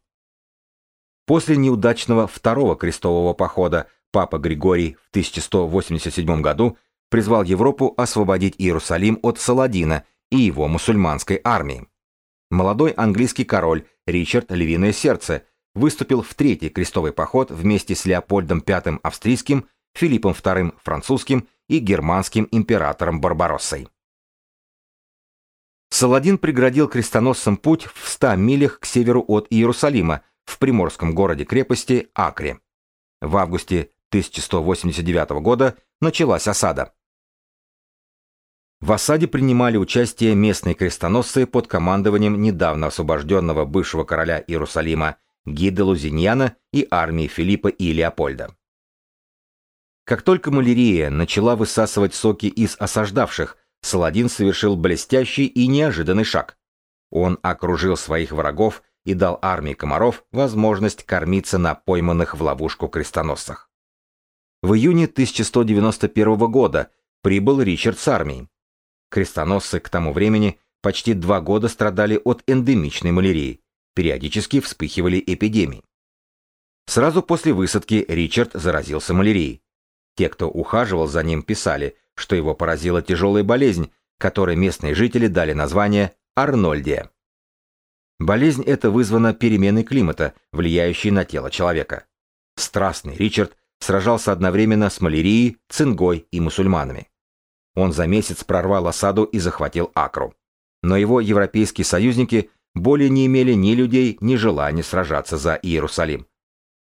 После неудачного второго крестового похода папа Григорий в 1187 году призвал Европу освободить Иерусалим от Саладина и его мусульманской армии. Молодой английский король Ричард Львиное Сердце выступил в Третий крестовый поход вместе с Леопольдом V австрийским, Филиппом II французским и германским императором Барбароссой. Саладин преградил крестоносцам путь в 100 милях к северу от Иерусалима, в приморском городе-крепости Акре. В августе 1189 года началась осада. В осаде принимали участие местные крестоносцы под командованием недавно освобожденного бывшего короля Иерусалима Гида Лузиньяна и армии Филиппа и Леопольда. Как только малярия начала высасывать соки из осаждавших, Саладин совершил блестящий и неожиданный шаг. Он окружил своих врагов и дал армии комаров возможность кормиться на пойманных в ловушку крестоносцах. В июне 1191 года прибыл Ричард с армией. Крестоносцы к тому времени почти два года страдали от эндемичной малярии, периодически вспыхивали эпидемии. Сразу после высадки Ричард заразился малярией. Те, кто ухаживал за ним, писали, что его поразила тяжелая болезнь, которой местные жители дали название Арнольдия. Болезнь эта вызвана переменой климата, влияющей на тело человека. Страстный Ричард сражался одновременно с малярией, цингой и мусульманами. Он за месяц прорвал осаду и захватил Акру. Но его европейские союзники более не имели ни людей, ни желания сражаться за Иерусалим.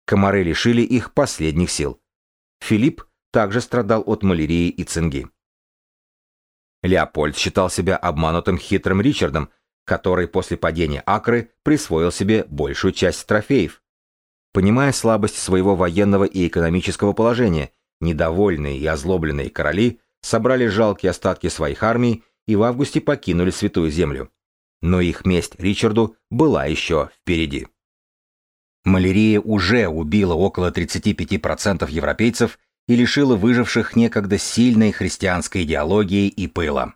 Комары лишили их последних сил. Филипп также страдал от малярии и цинги. Леопольд считал себя обманутым хитрым Ричардом, который после падения Акры присвоил себе большую часть трофеев. Понимая слабость своего военного и экономического положения, недовольные и озлобленные короли собрали жалкие остатки своих армий и в августе покинули Святую Землю. Но их месть Ричарду была еще впереди. Малярия уже убила около 35% европейцев и лишила выживших некогда сильной христианской идеологии и пыла.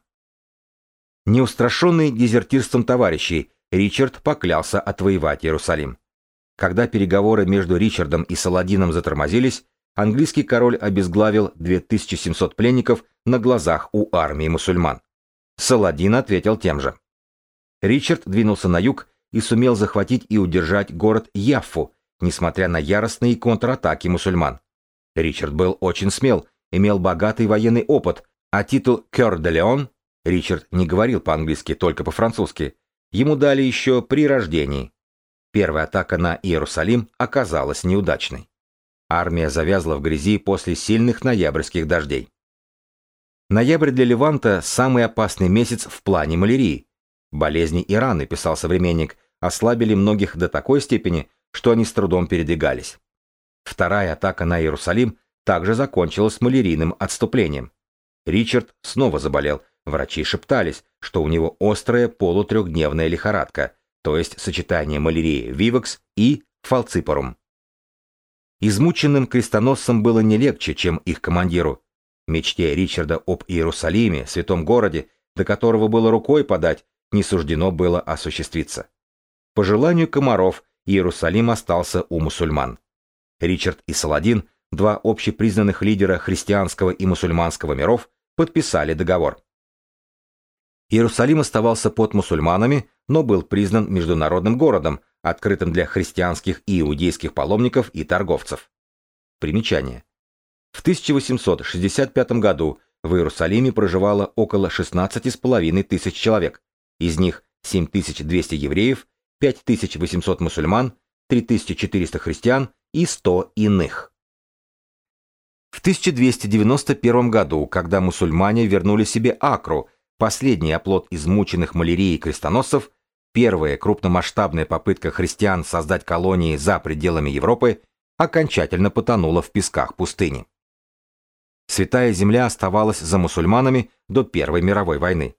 Неустрашенный дезертирством товарищей, Ричард поклялся отвоевать Иерусалим. Когда переговоры между Ричардом и Саладином затормозились, английский король обезглавил 2700 пленников на глазах у армии мусульман. Саладин ответил тем же. Ричард двинулся на юг и сумел захватить и удержать город Яффу, несмотря на яростные контратаки мусульман. Ричард был очень смел, имел богатый военный опыт, а титул «Кёр де Леон» Ричард не говорил по-английски, только по-французски. Ему дали еще при рождении. Первая атака на Иерусалим оказалась неудачной. Армия завязла в грязи после сильных ноябрьских дождей. Ноябрь для Леванта – самый опасный месяц в плане малярии. Болезни и раны, писал современник, ослабили многих до такой степени, что они с трудом передвигались. Вторая атака на Иерусалим также закончилась малярийным отступлением. Ричард снова заболел, врачи шептались, что у него острая полутрехдневная лихорадка, то есть сочетание малярии вивекс и фалципорум. Измученным крестоносцам было не легче, чем их командиру. Мечте Ричарда об Иерусалиме, святом городе, до которого было рукой подать, не суждено было осуществиться. По желанию комаров Иерусалим остался у мусульман. Ричард и Саладин, два общепризнанных лидера христианского и мусульманского миров, подписали договор. Иерусалим оставался под мусульманами, но был признан международным городом, открытым для христианских и иудейских паломников и торговцев. Примечание. В 1865 году в Иерусалиме проживало около 16,5 тысяч человек, из них 7200 евреев, 5800 мусульман, 3400 христиан и 100 иных. В 1291 году, когда мусульмане вернули себе Акру, последний оплот измученных малярией крестоносцев, первая крупномасштабная попытка христиан создать колонии за пределами Европы, окончательно потонула в песках пустыни. Святая Земля оставалась за мусульманами до Первой мировой войны.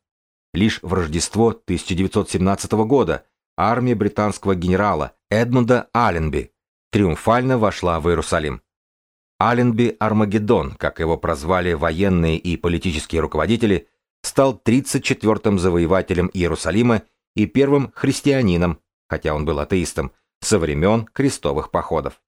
Лишь в Рождество 1917 года армия британского генерала Эдмунда Алленби триумфально вошла в Иерусалим. Алленби Армагеддон, как его прозвали военные и политические руководители, стал 34-м завоевателем Иерусалима и первым христианином, хотя он был атеистом, со времен крестовых походов.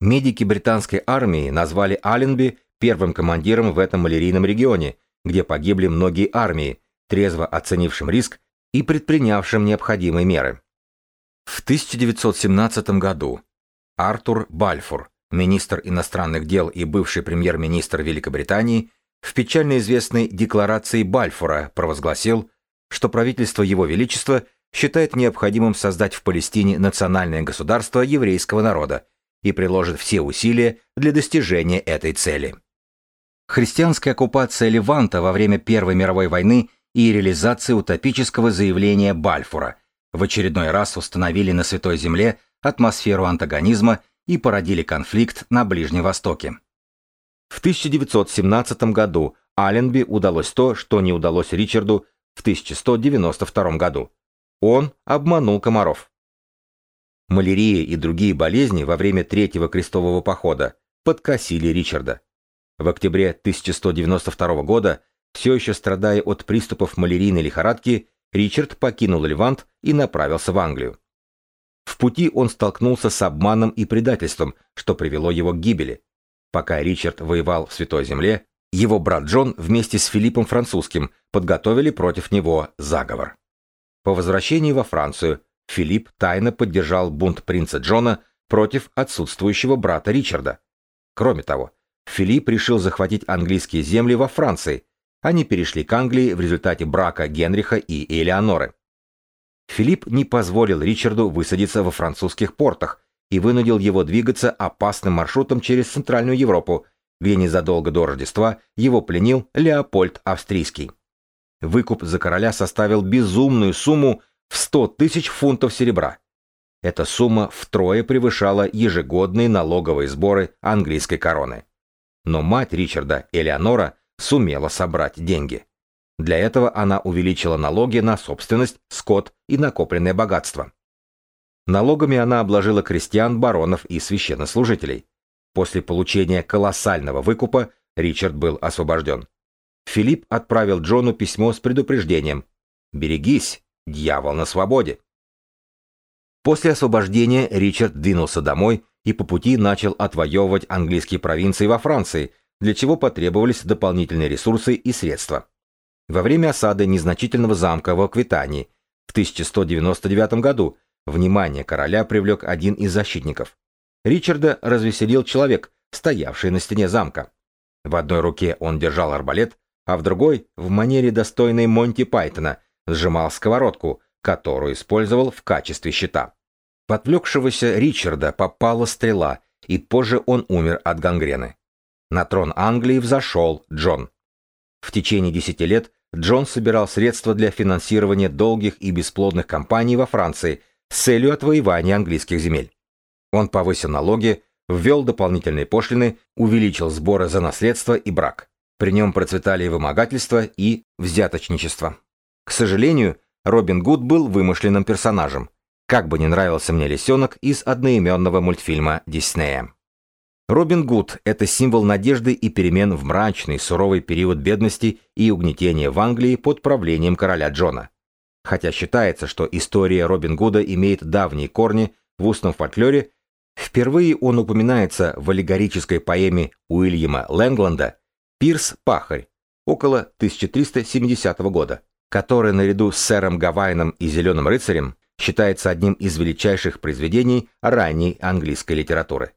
Медики британской армии назвали Алленби первым командиром в этом малярийном регионе, где погибли многие армии, трезво оценившим риск и предпринявшим необходимые меры. В 1917 году Артур Бальфур, министр иностранных дел и бывший премьер-министр Великобритании, в печально известной декларации Бальфура провозгласил, что правительство Его Величества считает необходимым создать в Палестине национальное государство еврейского народа и приложит все усилия для достижения этой цели. Христианская оккупация Леванта во время Первой мировой войны и реализация утопического заявления Бальфура в очередной раз установили на Святой Земле атмосферу антагонизма и породили конфликт на Ближнем Востоке. В 1917 году Алленби удалось то, что не удалось Ричарду в 1192 году. Он обманул комаров. Малярия и другие болезни во время Третьего крестового похода подкосили Ричарда. В октябре 1192 года, все еще страдая от приступов малярийной лихорадки, Ричард покинул Левант и направился в Англию. В пути он столкнулся с обманом и предательством, что привело его к гибели. Пока Ричард воевал в Святой Земле, его брат Джон вместе с Филиппом Французским подготовили против него заговор. По возвращении во Францию Филипп тайно поддержал бунт принца Джона против отсутствующего брата Ричарда. Кроме того, Филипп решил захватить английские земли во Франции. Они перешли к Англии в результате брака Генриха и Элеоноры. Филипп не позволил Ричарду высадиться во французских портах и вынудил его двигаться опасным маршрутом через Центральную Европу, где незадолго до Рождества его пленил Леопольд Австрийский. Выкуп за короля составил безумную сумму в 100 тысяч фунтов серебра. Эта сумма втрое превышала ежегодные налоговые сборы английской короны. Но мать Ричарда, Элеонора, сумела собрать деньги. Для этого она увеличила налоги на собственность, скот и накопленное богатство. Налогами она обложила крестьян, баронов и священнослужителей. После получения колоссального выкупа Ричард был освобожден. Филипп отправил Джону письмо с предупреждением «Берегись, дьявол на свободе». После освобождения Ричард двинулся домой и по пути начал отвоевывать английские провинции во Франции, для чего потребовались дополнительные ресурсы и средства. Во время осады незначительного замка в Аквитании в 1199 году внимание короля привлек один из защитников. Ричарда развеселил человек, стоявший на стене замка. В одной руке он держал арбалет, а в другой, в манере достойной Монти Пайтона, сжимал сковородку, которую использовал в качестве щита. Подвлекшегося Ричарда попала стрела, и позже он умер от гангрены. На трон Англии взошел Джон. В течение десяти лет Джон собирал средства для финансирования долгих и бесплодных кампаний во Франции с целью отвоевания английских земель. Он повысил налоги, ввел дополнительные пошлины, увеличил сборы за наследство и брак. При нем процветали вымогательство и взяточничество. К сожалению, Робин Гуд был вымышленным персонажем, как бы не нравился мне лисенок из одноименного мультфильма Диснея. Робин Гуд – это символ надежды и перемен в мрачный, суровый период бедности и угнетения в Англии под правлением короля Джона. Хотя считается, что история Робин Гуда имеет давние корни в устном фольклоре, впервые он упоминается в аллегорической поэме Уильяма Лэнгланда «Пирс Пахарь» около 1370 года, который наряду с сэром Гавайном и Зеленым рыцарем считается одним из величайших произведений ранней английской литературы.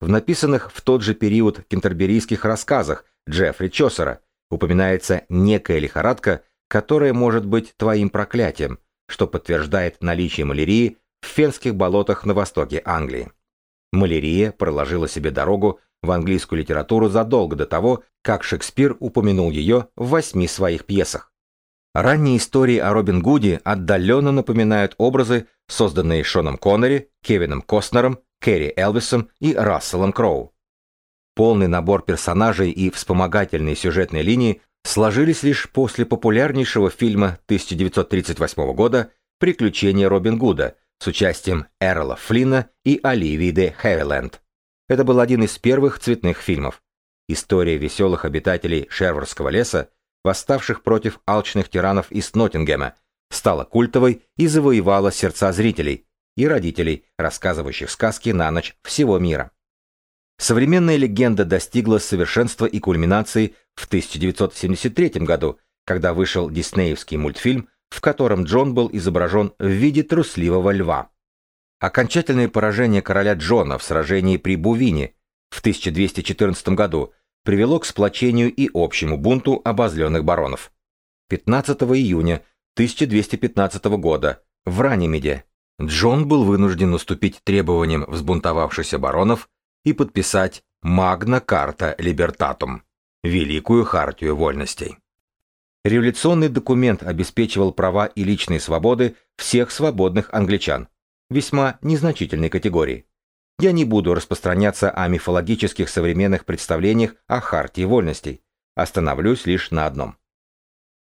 В написанных в тот же период кентерберийских рассказах Джеффри Чосера упоминается некая лихорадка, которая может быть твоим проклятием, что подтверждает наличие малярии в фенских болотах на востоке Англии. Малярия проложила себе дорогу в английскую литературу задолго до того, как Шекспир упомянул ее в восьми своих пьесах. Ранние истории о Робин Гуде отдаленно напоминают образы, созданные Шоном Коннери, Кевином Костнером, Керри Элвисом и Расселом Кроу. Полный набор персонажей и вспомогательные сюжетные линии сложились лишь после популярнейшего фильма 1938 года «Приключения Робин Гуда» с участием Эрла Флина и Оливии де Хэвиленд. Это был один из первых цветных фильмов. История веселых обитателей Шерворского леса, восставших против алчных тиранов из Ноттингема, стала культовой и завоевала сердца зрителей и родителей, рассказывающих сказки на ночь всего мира. Современная легенда достигла совершенства и кульминации в 1973 году, когда вышел диснеевский мультфильм, в котором Джон был изображен в виде трусливого льва. Окончательное поражение короля Джона в сражении при Бувине в 1214 году привело к сплочению и общему бунту обозленных баронов. 15 июня 1215 года в Ранимеде Джон был вынужден уступить требованиям взбунтовавшихся баронов и подписать «Магна Карта Либертатум» – Великую Хартию Вольностей. Революционный документ обеспечивал права и личные свободы всех свободных англичан, весьма незначительной категории. Я не буду распространяться о мифологических современных представлениях о Хартии Вольностей, остановлюсь лишь на одном.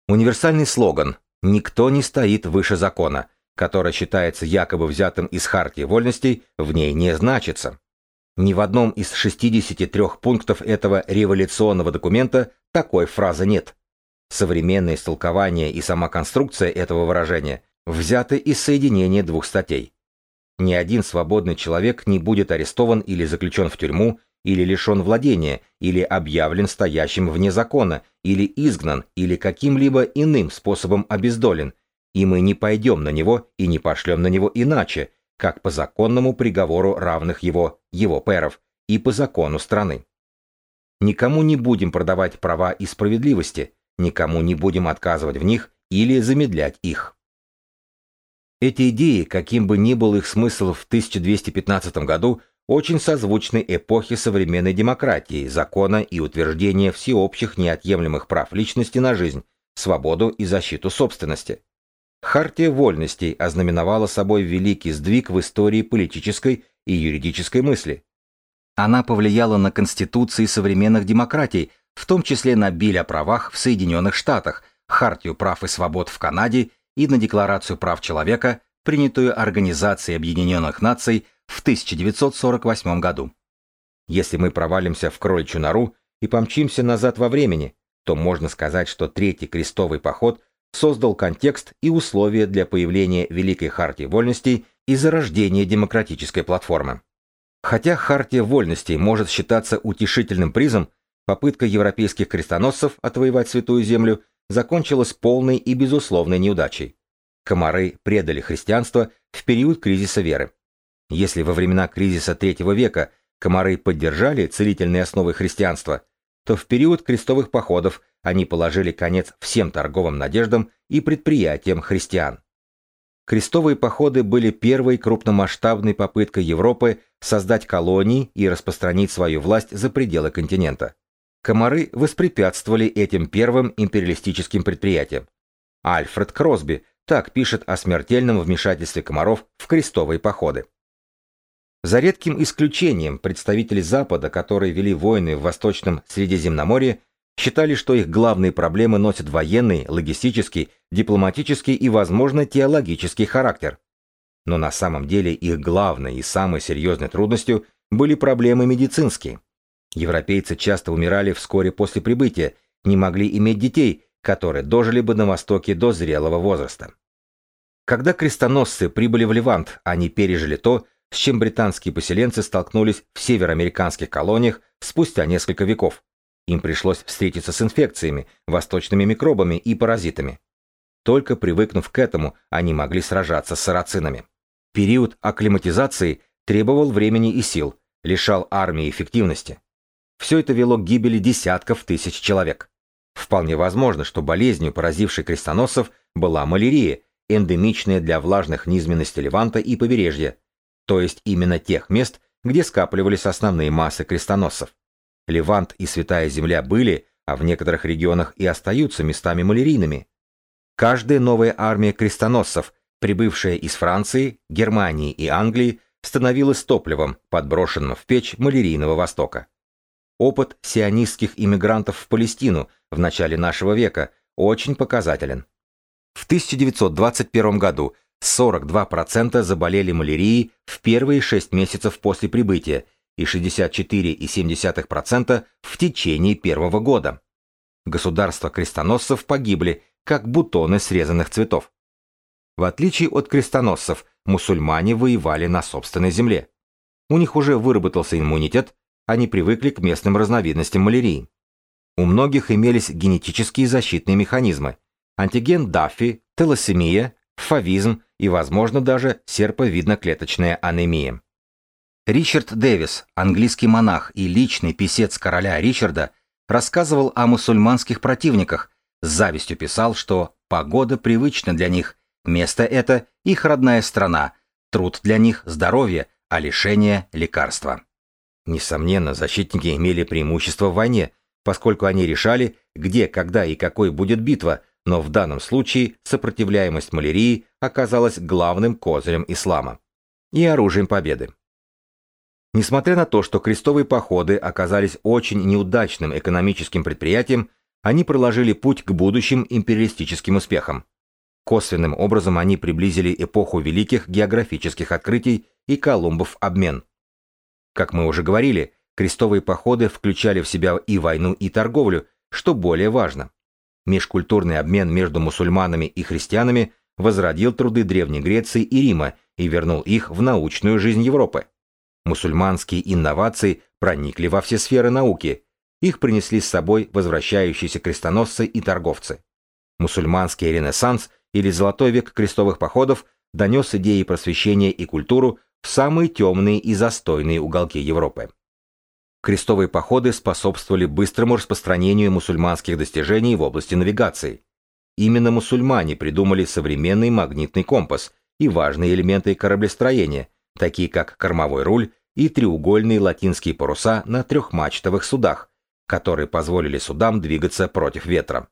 Универсальный слоган «Никто не стоит выше закона», который считается якобы взятым из Хартии Вольностей, в ней не значится. Ни в одном из 63 пунктов этого революционного документа такой фразы нет. Современное истолкование и сама конструкция этого выражения взяты из соединения двух статей. Ни один свободный человек не будет арестован или заключен в тюрьму, или лишен владения, или объявлен стоящим вне закона, или изгнан, или каким-либо иным способом обездолен, и мы не пойдем на него и не пошлем на него иначе, как по законному приговору равных его, его пэров, и по закону страны. Никому не будем продавать права и справедливости, никому не будем отказывать в них или замедлять их. Эти идеи, каким бы ни был их смысл в 1215 году, очень созвучны эпохе современной демократии, закона и утверждения всеобщих неотъемлемых прав личности на жизнь, свободу и защиту собственности. Хартия вольностей ознаменовала собой великий сдвиг в истории политической и юридической мысли. Она повлияла на конституции современных демократий, в том числе на Биль о правах в Соединенных Штатах, Хартию прав и свобод в Канаде и на Декларацию прав человека, принятую Организацией Объединенных Наций в 1948 году. Если мы провалимся в кроличью нору и помчимся назад во времени, то можно сказать, что Третий крестовый поход создал контекст и условия для появления Великой Хартии Вольностей и зарождения демократической платформы. Хотя Хартия Вольностей может считаться утешительным призом, попытка европейских крестоносцев отвоевать Святую Землю закончилась полной и безусловной неудачей. Комары предали христианство в период кризиса веры. Если во времена кризиса III века комары поддержали целительные основы христианства, то в период крестовых походов они положили конец всем торговым надеждам и предприятиям христиан. Крестовые походы были первой крупномасштабной попыткой Европы создать колонии и распространить свою власть за пределы континента. Комары воспрепятствовали этим первым империалистическим предприятиям. Альфред Кросби так пишет о смертельном вмешательстве комаров в крестовые походы. За редким исключением представители Запада, которые вели войны в Восточном Средиземноморье, считали, что их главные проблемы носят военный, логистический, дипломатический и, возможно, теологический характер. Но на самом деле их главной и самой серьезной трудностью были проблемы медицинские. Европейцы часто умирали вскоре после прибытия, не могли иметь детей, которые дожили бы на Востоке до зрелого возраста. Когда крестоносцы прибыли в Левант, они пережили то, с чем британские поселенцы столкнулись в североамериканских колониях спустя несколько веков. Им пришлось встретиться с инфекциями, восточными микробами и паразитами. Только привыкнув к этому, они могли сражаться с сарацинами. Период акклиматизации требовал времени и сил, лишал армии эффективности. Все это вело к гибели десятков тысяч человек. Вполне возможно, что болезнью, поразившей крестоносцев, была малярия, эндемичная для влажных низменностей Леванта и побережья, то есть именно тех мест, где скапливались основные массы крестоносцев. Левант и Святая Земля были, а в некоторых регионах и остаются местами малярийными. Каждая новая армия крестоносцев, прибывшая из Франции, Германии и Англии, становилась топливом, подброшенным в печь малярийного Востока. Опыт сионистских иммигрантов в Палестину в начале нашего века очень показателен. В 1921 году 42% заболели малярией в первые 6 месяцев после прибытия и 64,7% в течение первого года. Государства крестоносцев погибли, как бутоны срезанных цветов. В отличие от крестоносцев, мусульмане воевали на собственной земле. У них уже выработался иммунитет, они привыкли к местным разновидностям малярии. У многих имелись генетические защитные механизмы. Антиген Даффи, телосемия, фавизм и, возможно, даже серповидно-клеточная анемия. Ричард Дэвис, английский монах и личный писец короля Ричарда, рассказывал о мусульманских противниках, с завистью писал, что погода привычна для них, место это – их родная страна, труд для них – здоровье, а лишение – лекарства. Несомненно, защитники имели преимущество в войне, поскольку они решали, где, когда и какой будет битва, но в данном случае сопротивляемость малярии оказалась главным козырем ислама и оружием победы. Несмотря на то, что крестовые походы оказались очень неудачным экономическим предприятием, они проложили путь к будущим империалистическим успехам. Косвенным образом они приблизили эпоху великих географических открытий и Колумбов обмен. Как мы уже говорили, крестовые походы включали в себя и войну, и торговлю, что более важно. Межкультурный обмен между мусульманами и христианами возродил труды Древней Греции и Рима и вернул их в научную жизнь Европы. Мусульманские инновации проникли во все сферы науки. Их принесли с собой возвращающиеся крестоносцы и торговцы. Мусульманский ренессанс или золотой век крестовых походов донес идеи просвещения и культуру в самые темные и застойные уголки Европы. Крестовые походы способствовали быстрому распространению мусульманских достижений в области навигации. Именно мусульмане придумали современный магнитный компас и важные элементы кораблестроения, такие как кормовой руль и треугольные латинские паруса на трехмачтовых судах, которые позволили судам двигаться против ветра.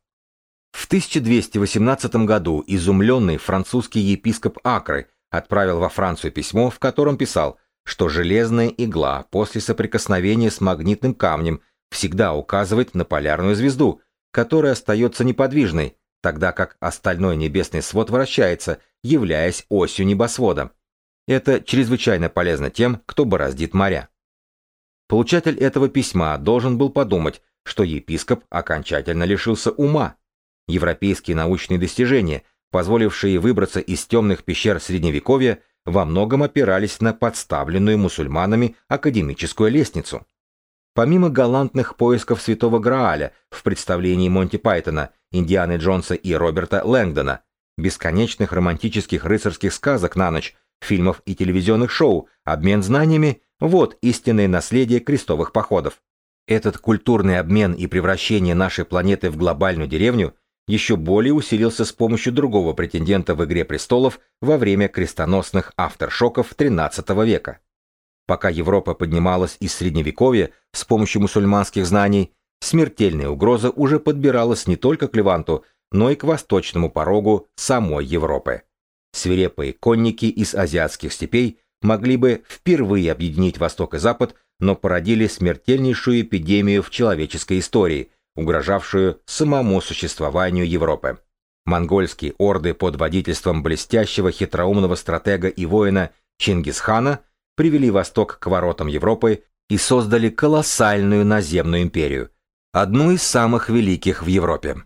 В 1218 году изумленный французский епископ Акры отправил во Францию письмо, в котором писал, что железная игла после соприкосновения с магнитным камнем всегда указывает на полярную звезду, которая остается неподвижной, тогда как остальной небесный свод вращается, являясь осью небосвода. Это чрезвычайно полезно тем, кто бороздит моря. Получатель этого письма должен был подумать, что епископ окончательно лишился ума. Европейские научные достижения, позволившие выбраться из темных пещер Средневековья, во многом опирались на подставленную мусульманами академическую лестницу. Помимо галантных поисков Святого Грааля в представлении Монти Пайтона, Индианы Джонса и Роберта Лэнгдона, бесконечных романтических рыцарских сказок на ночь, фильмов и телевизионных шоу, обмен знаниями – вот истинное наследие крестовых походов. Этот культурный обмен и превращение нашей планеты в глобальную деревню еще более усилился с помощью другого претендента в «Игре престолов» во время крестоносных авторшоков XIII века. Пока Европа поднималась из Средневековья с помощью мусульманских знаний, смертельная угроза уже подбиралась не только к Леванту, но и к восточному порогу самой Европы. Свирепые конники из азиатских степей могли бы впервые объединить Восток и Запад, но породили смертельнейшую эпидемию в человеческой истории – угрожавшую самому существованию Европы. Монгольские орды под водительством блестящего хитроумного стратега и воина Чингисхана привели Восток к воротам Европы и создали колоссальную наземную империю, одну из самых великих в Европе.